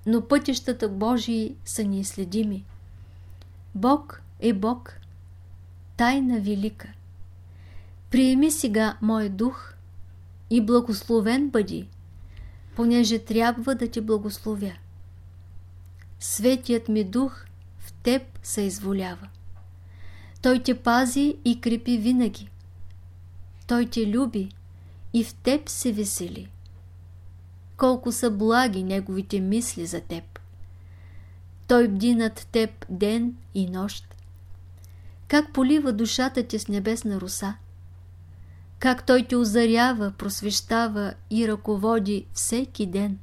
но пътищата Божии са неизследими. Бог е Бог, тайна велика. Приеми сега мой дух и благословен бъди, понеже трябва да ти благословя. Светият ми дух в теб се изволява. Той те пази и крепи винаги. Той те люби и в теб се весели. Колко са благи неговите мисли за теб. Той бди над теб ден и нощ. Как полива душата ти с небесна руса. Как той те озарява, просвещава и ръководи всеки ден.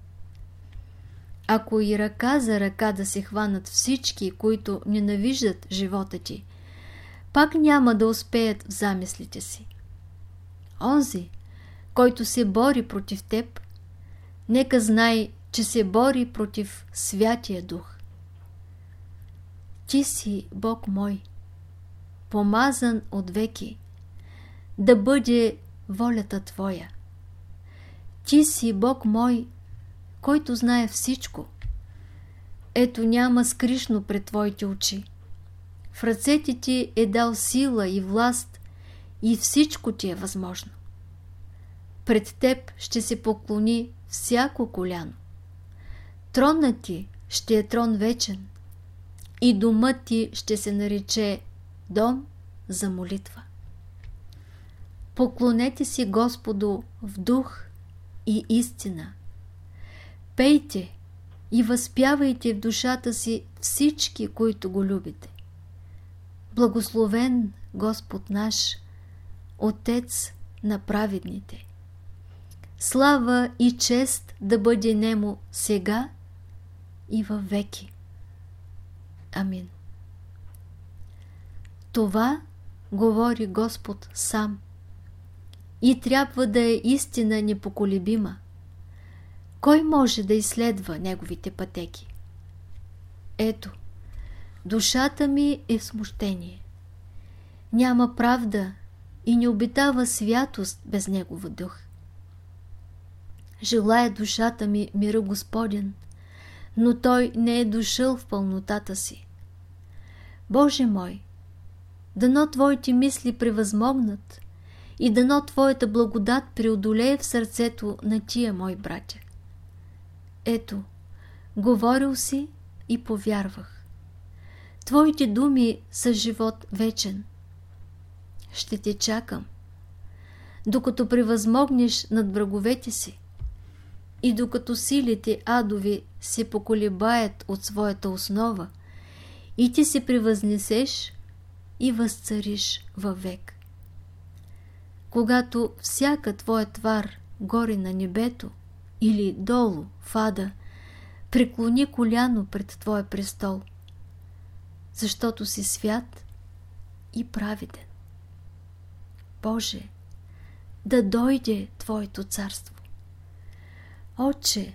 Ако и ръка за ръка да се хванат всички, които ненавиждат живота ти, пак няма да успеят в замислите си. Онзи, който се бори против теб, нека знай, че се бори против Святия Дух. Ти си Бог мой, помазан от веки, да бъде волята Твоя. Ти си Бог мой, който знае всичко. Ето няма скришно пред Твоите очи. В ръцете Ти е дал сила и власт и всичко Ти е възможно. Пред Теб ще се поклони всяко коляно. Тронът Ти ще е трон вечен и домът Ти ще се нарече дом за молитва. Поклонете си Господу в дух и истина. Пейте и възпявайте в душата си всички, които го любите. Благословен Господ наш, Отец на праведните. Слава и чест да бъде нему сега и във веки. Амин. Това говори Господ сам – и трябва да е истина непоколебима. Кой може да изследва неговите пътеки? Ето, душата ми е в смущение. Няма правда и не обитава святост без негова дух. Желая душата ми мира Господен, но той не е дошъл в пълнотата си. Боже мой, дано Твоите мисли превъзмогнат и дано Твоята благодат преодолее в сърцето на тия мои братя. Ето, говорил си и повярвах. Твоите думи са живот вечен. Ще те чакам, докато превъзмогнеш над враговете си и докато силите адови се поколебаят от своята основа и ти се превъзнесеш и възцариш във век когато всяка твоя твар горе на небето или долу в ада, преклони коляно пред твоя престол, защото си свят и праведен. Боже, да дойде Твоето царство. Отче,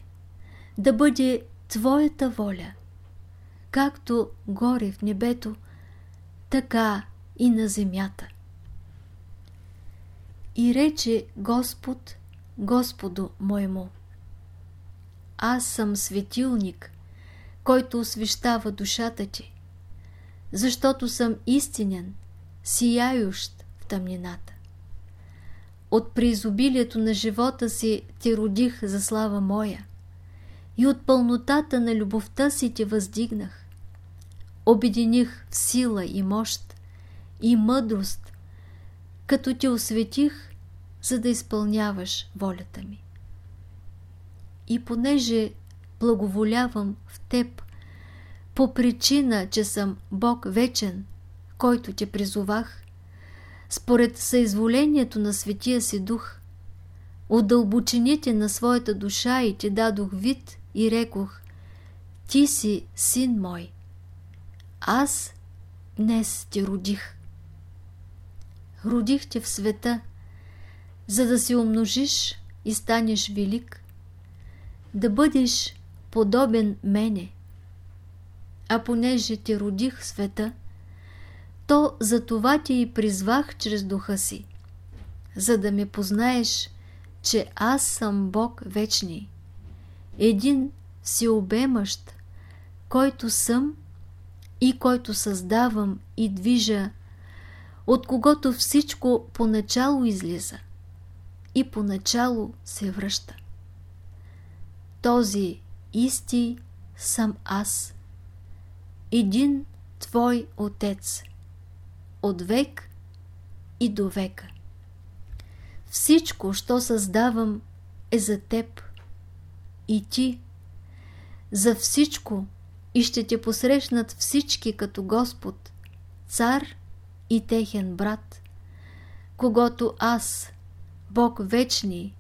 да бъде Твоята воля, както горе в небето, така и на земята. И рече Господ Господу моему. Аз съм светилник, който освещава душата ти, защото съм истинен, сияющ в тъмнината. От преизобилието на живота си ти родих за слава моя и от пълнотата на любовта си те въздигнах. Обединих в сила и мощ и мъдрост като те осветих, за да изпълняваш волята ми. И понеже благоволявам в теб, по причина, че съм Бог вечен, който те призовах, според съизволението на Светия си Дух, от дълбочините на своята душа и ти дадох вид и рекох, ти си син мой. Аз днес ти родих родих те в света, за да се умножиш и станеш велик, да бъдеш подобен мене. А понеже те родих света, то за това ти и призвах чрез духа си, за да ме познаеш, че аз съм Бог вечни, един всеобемащ, който съм и който създавам и движа от когото всичко поначало излиза и поначало се връща. Този исти съм аз, един Твой Отец, от век и до века. Всичко, що създавам, е за Теб и Ти. За всичко и ще те посрещнат всички като Господ, Цар и техен брат, когато аз, Бог вечни,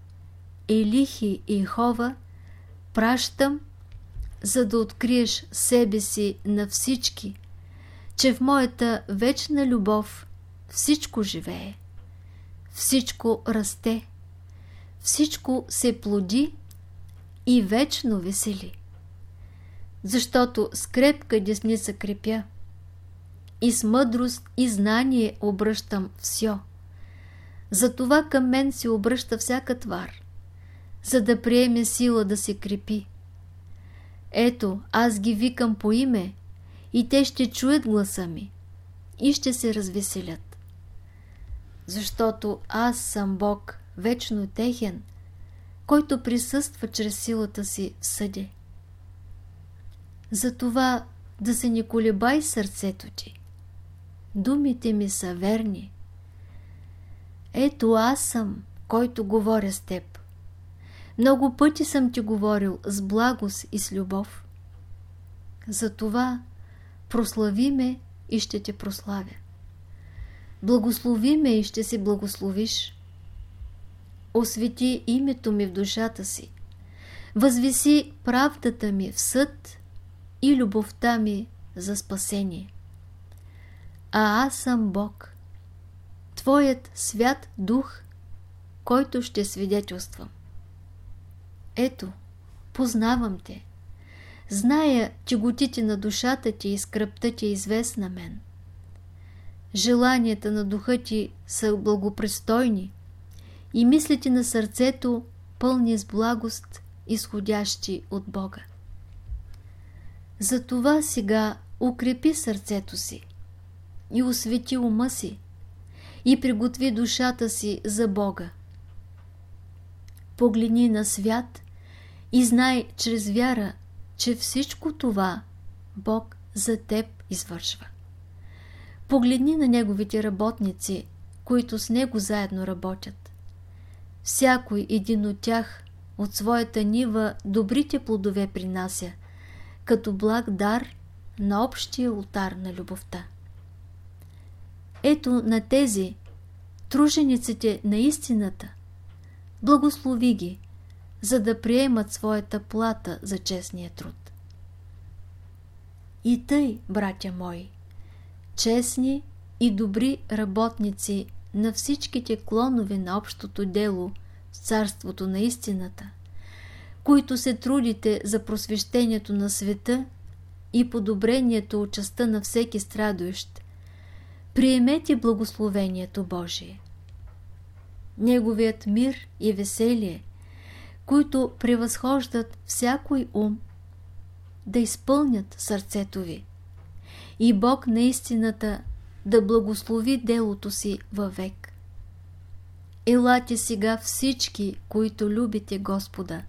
Елихи и Хова, пращам, за да откриеш себе си на всички, че в моята вечна любов всичко живее, всичко расте, всичко се плоди, и вечно весели. Защото с крепка десница крепя и с мъдрост и знание обръщам все. Затова към мен се обръща всяка твар, за да приеме сила да се крепи. Ето, аз ги викам по име и те ще чуят гласа ми и ще се развеселят. Защото аз съм Бог, вечно техен, който присъства чрез силата си в съде. Затова да се не колебай сърцето ти. Думите ми са верни. Ето аз съм, който говоря с теб. Много пъти съм ти говорил с благост и с любов. Затова прослави ме и ще те прославя. Благослови ме и ще си благословиш. Освети името ми в душата си. Възвиси правдата ми в съд и любовта ми за спасение. А аз съм Бог, Твоят свят дух, който ще свидетелствам. Ето, познавам те. Зная, че готите на душата ти и скръпта ти е известна мен. Желанията на духа ти са благопристойни и мислите на сърцето пълни с благост, изходящи от Бога. Затова сега укрепи сърцето си и освети ума си и приготви душата си за Бога. Погледни на свят и знай чрез вяра, че всичко това Бог за теб извършва. Погледни на неговите работници, които с него заедно работят. Всякой един от тях от своята нива добрите плодове принася, като благ дар на общия ултар на любовта. Ето на тези, тружениците на истината, благослови ги, за да приемат своята плата за честния труд. И тъй, братя мои, честни и добри работници на всичките клонове на общото дело в царството на истината, които се трудите за просвещението на света и подобрението от частта на всеки страдуещ, приемете благословението Божие. Неговият мир и веселие, които превъзхождат всякой ум, да изпълнят сърцето ви и Бог наистината да благослови делото си във век. Елате сега всички, които любите Господа,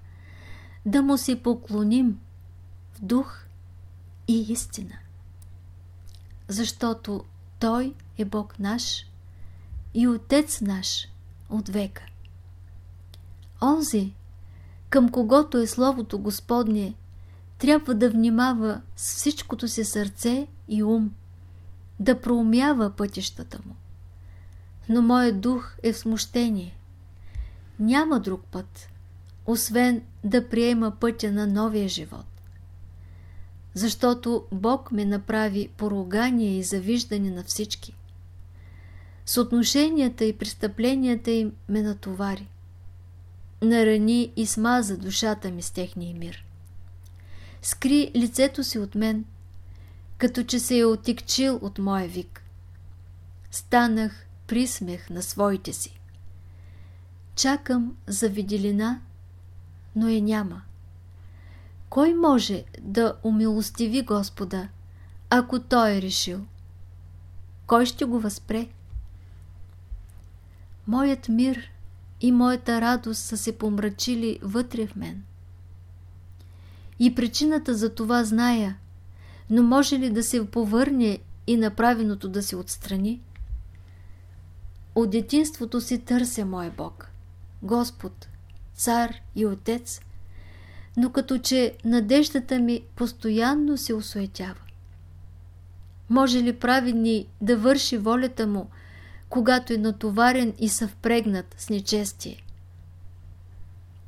да му се поклоним в дух и истина. Защото Той е Бог наш и Отец наш от века. Онзи, към когото е Словото Господне, трябва да внимава с всичкото си сърце и ум, да проумява пътищата му. Но моят дух е в смущение. Няма друг път, освен да приема пътя на новия живот. Защото Бог ме направи поругание и завиждане на всички. Съотношенията и престъпленията им ме натовари. Нарани и смаза душата ми с техния мир скри лицето си от мен, като че се е отикчил от моя вик. Станах присмех на своите си. Чакам за виделина, но я няма. Кой може да умилостиви Господа, ако Той е решил? Кой ще го възпре? Моят мир и моята радост са се помрачили вътре в мен – и причината за това зная, но може ли да се повърне и направеното да се отстрани? От детинството си търся мой Бог, Господ, Цар и Отец, но като че надеждата ми постоянно се осуетява. Може ли праведни да върши волята му, когато е натоварен и съвпрегнат с нечестие?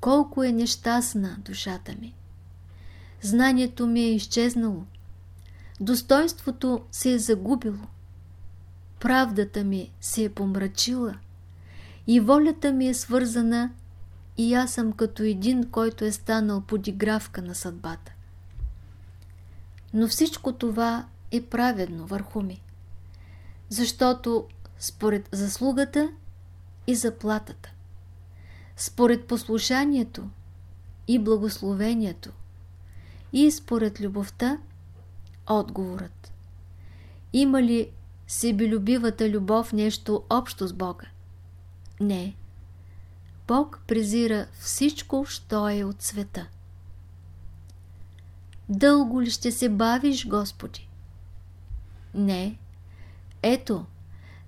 Колко е нещастна душата ми! знанието ми е изчезнало. Достоинството се е загубило. Правдата ми се е помрачила и волята ми е свързана и аз съм като един, който е станал подигравка на съдбата. Но всичко това е праведно върху ми, защото според заслугата и заплатата, според послушанието и благословението и според любовта, отговорът. Има ли себелюбивата любов нещо общо с Бога? Не. Бог презира всичко, що е от света. Дълго ли ще се бавиш, Господи? Не. Ето,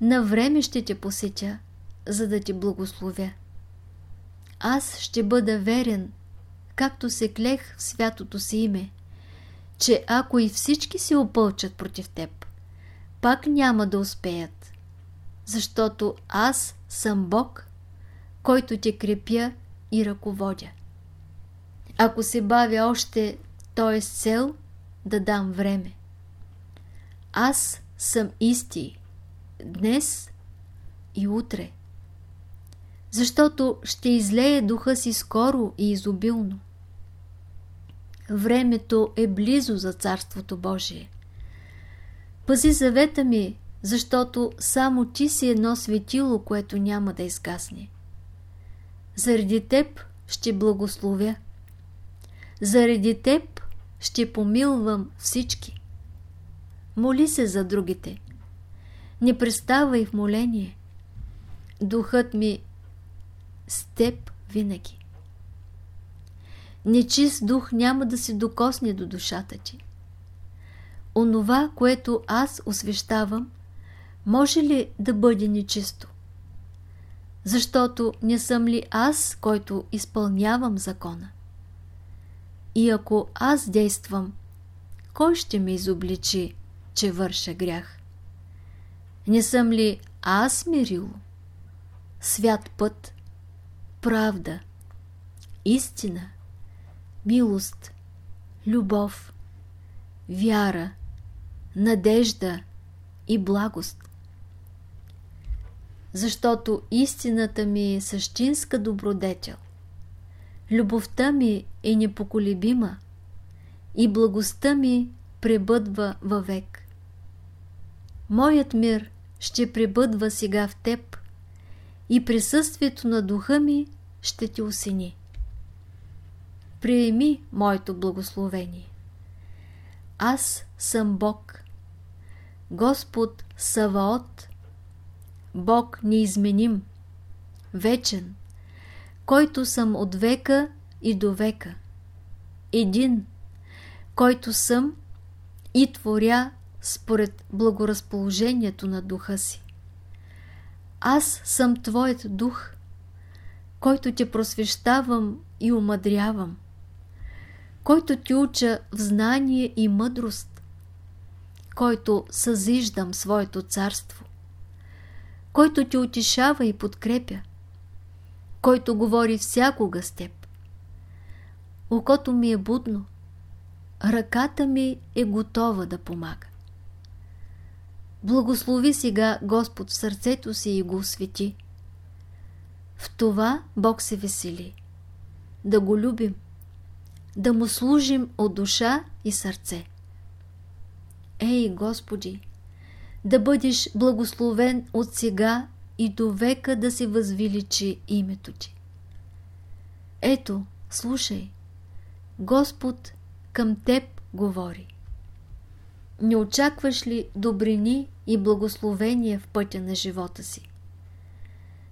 на време ще те посетя, за да ти благословя. Аз ще бъда верен, както се клех в святото си име, че ако и всички се опълчат против теб, пак няма да успеят, защото аз съм Бог, който те крепя и ръководя. Ако се бавя още, то е с цел да дам време. Аз съм исти, днес и утре, защото ще излее духа си скоро и изобилно. Времето е близо за Царството Божие. Пази завета ми, защото само ти си едно светило, което няма да изгасне. Заради теб ще благословя. Заради теб ще помилвам всички. Моли се за другите. Не преставай в моление. Духът ми с теб винаги. Нечист дух няма да се докосне до душата ти. Онова, което аз освещавам, може ли да бъде нечисто? Защото не съм ли аз, който изпълнявам закона? И ако аз действам, кой ще ме изобличи, че върша грях? Не съм ли аз мирило? Свят път, правда, истина, милост, любов, вяра, надежда и благост защото истината ми е същинска добродетел. Любовта ми е непоколебима и благостта ми пребъдва въвек. Моят мир ще пребъдва сега в теб и присъствието на духа ми ще ти осени. Приеми моето благословение. Аз съм Бог, Господ Саваот, Бог неизменим, вечен, който съм от века и до века. Един, който съм и творя според благоразположението на духа си. Аз съм Твоят дух, който те просвещавам и умъдрявам, който ти уча в знание и мъдрост, който съзиждам своето царство който те утешава и подкрепя, който говори всякога с теб. Окото ми е будно, ръката ми е готова да помага. Благослови сега Господ в сърцето си и го освети. В това Бог се весели. Да го любим, да му служим от душа и сърце. Ей, Господи! да бъдеш благословен от сега и до века да се възвеличи името ти. Ето, слушай, Господ към теб говори. Не очакваш ли добрини и благословения в пътя на живота си?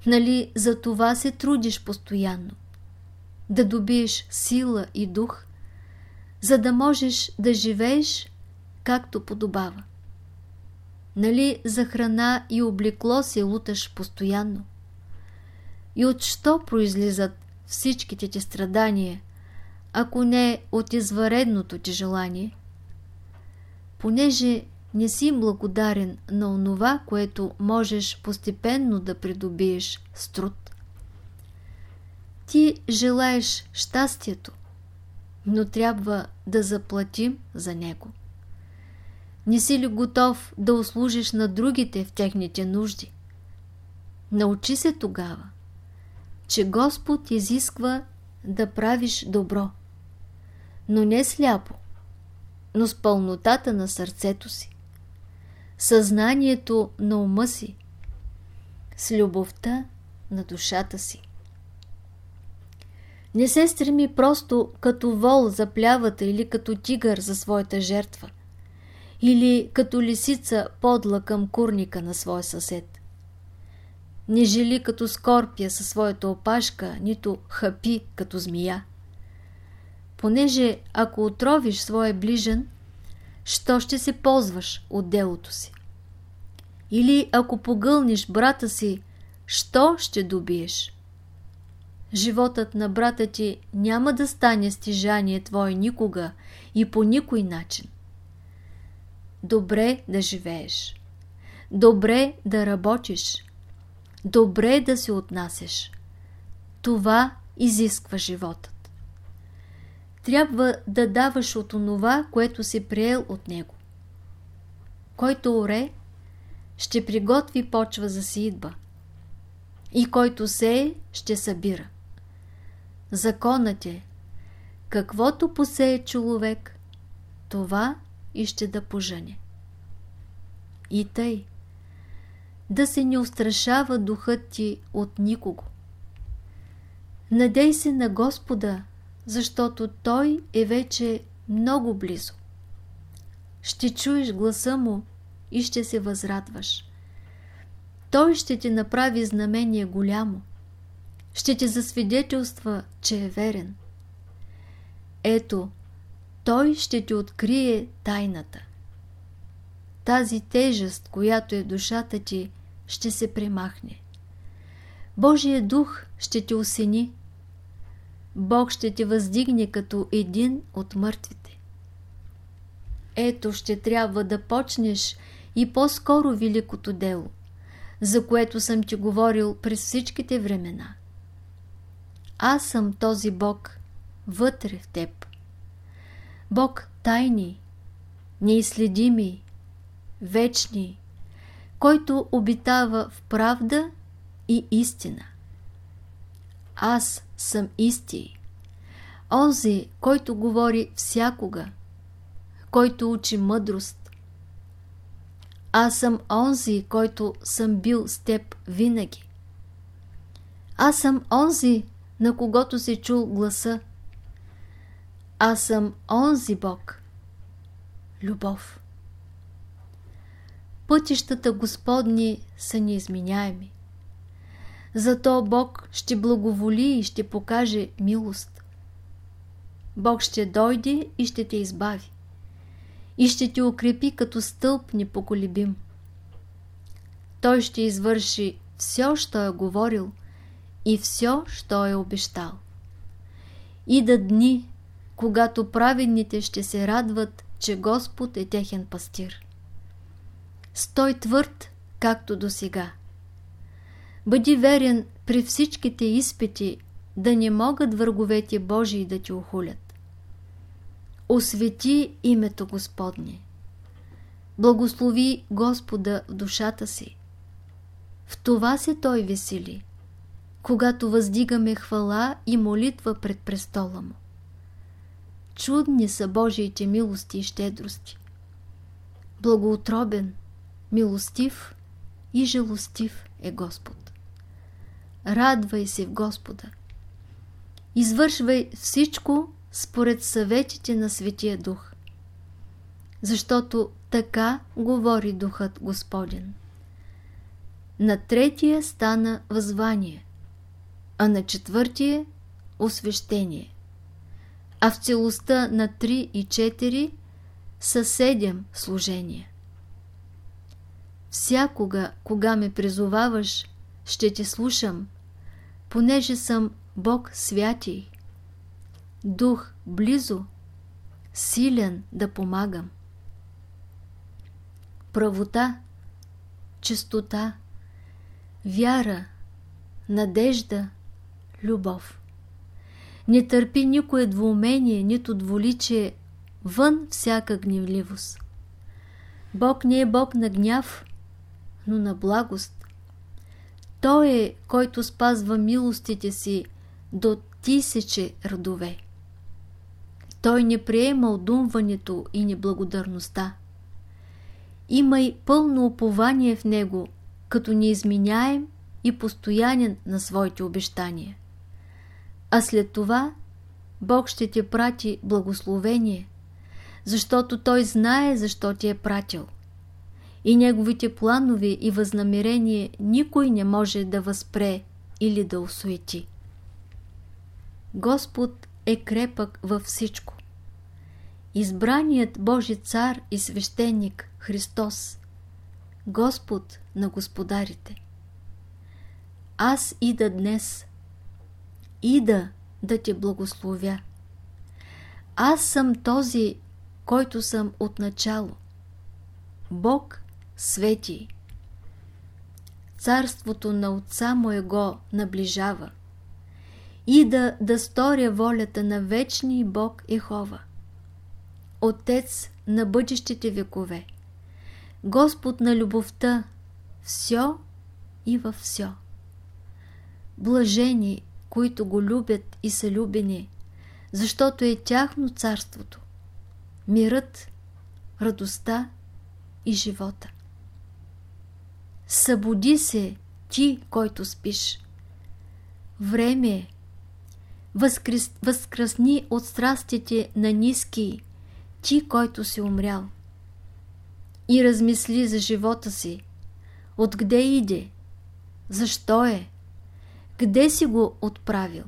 Нали за това се трудиш постоянно? Да добиеш сила и дух, за да можеш да живееш както подобава. Нали за храна и облекло се луташ постоянно? И от що произлизат всичките ти страдания, ако не от изваредното ти желание? Понеже не си благодарен на онова, което можеш постепенно да придобиеш с труд. Ти желаеш щастието, но трябва да заплатим за него. Не си ли готов да услужиш на другите в техните нужди? Научи се тогава. че Господ изисква да правиш добро, но не сляпо, но с пълнотата на сърцето си, съзнанието на ума си, с любовта на душата си. Не се стреми просто като вол за плявата или като тигър за своята жертва, или като лисица подла към курника на своя съсед. Не жили като скорпия със своята опашка, нито хапи като змия. Понеже ако отровиш своя ближен, що ще се ползваш от делото си? Или ако погълниш брата си, що ще добиеш? Животът на брата ти няма да стане стижание твое никога и по никой начин. Добре да живееш. Добре да работиш. Добре да се отнасяш. Това изисква животът. Трябва да даваш от онова, което си приел от него. Който оре, ще приготви почва за сидба. И който сее, ще събира. Законът е, каквото посее човек, това и ще да пожене. И тъй, да се не устрашава духът ти от никого. Надей се на Господа, защото Той е вече много близо. Ще чуеш гласа Му и ще се възрадваш. Той ще ти направи знамение голямо. Ще ти засвидетелства, че е верен. Ето, Той ще ти открие тайната. Тази тежест, която е душата ти, ще се премахне. Божия дух ще те осени. Бог ще те въздигне като един от мъртвите. Ето ще трябва да почнеш и по-скоро великото дело, за което съм ти говорил през всичките времена. Аз съм този Бог вътре в теб. Бог тайни, неизследими, вечни, който обитава в правда и истина. Аз съм исти, онзи, който говори всякога, който учи мъдрост. Аз съм онзи, който съм бил с теб винаги. Аз съм онзи, на когото се чул гласа. Аз съм онзи Бог. Любов. Пътищата Господни са неизменяеми. Зато Бог ще благоволи и ще покаже милост. Бог ще дойде и ще те избави. И ще те укрепи като стълб непоколебим. Той ще извърши все, що е говорил и все, що е обещал. И да дни, когато праведните ще се радват, че Господ е техен пастир. Стой твърд, както до сега. Бъди верен при всичките изпити, да не могат враговете Божии да ти охулят. Освети името Господне. Благослови Господа в душата си. В това се Той весели, когато въздигаме хвала и молитва пред престола Му. Чудни са Божиите милости и щедрости. Благоутробен, милостив и жалостив е Господ. Радвай се в Господа. Извършвай всичко според съветите на Светия Дух. Защото така говори Духът Господен. На третия стана възвание, а на четвъртия – освещение. А в целостта на три и четири са седем служения. Всякога, кога ме призоваваш, ще те слушам, понеже съм Бог святи, Дух близо, силен да помагам. Правота, чистота, вяра, надежда, любов. Не търпи никое двумение, нито дволичие, вън всяка гневливост. Бог не е Бог на гняв, но на благост. Той е, който спазва милостите си до тисече родове. Той не приема одумването и неблагодарността. Имай пълно упование в Него, като неизменяем и постоянен на своите обещания. А след това Бог ще ти прати благословение, защото Той знае защо ти е пратил. И Неговите планове и възнамерения никой не може да възпре или да осуети. Господ е крепък във всичко. Избраният Божи цар и свещеник Христос, Господ на господарите. Аз ида днес, ида да те благословя. Аз съм този, който съм от начало. Бог свети. Царството на Отца Моего наближава и да, сторя волята на вечния Бог Ехова. Отец на бъдещите векове, Господ на любовта, все и във все. Блажени, които го любят и са любени, защото е тяхно царството, мирът, радостта и живота. Събуди се, ти, който спиш. Време е възкръс, възкръсни от страстите на ниски, ти, който си умрял. И размисли за живота си. Откъде иде? Защо е? Къде си го отправил?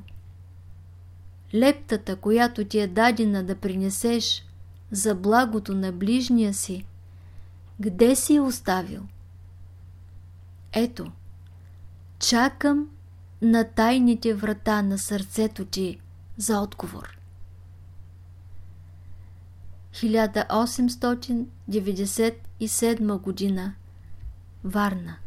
Лептата, която ти е дадена да принесеш за благото на ближния си, къде си я оставил? Ето, чакам на тайните врата на сърцето ти за отговор. 1897 година Варна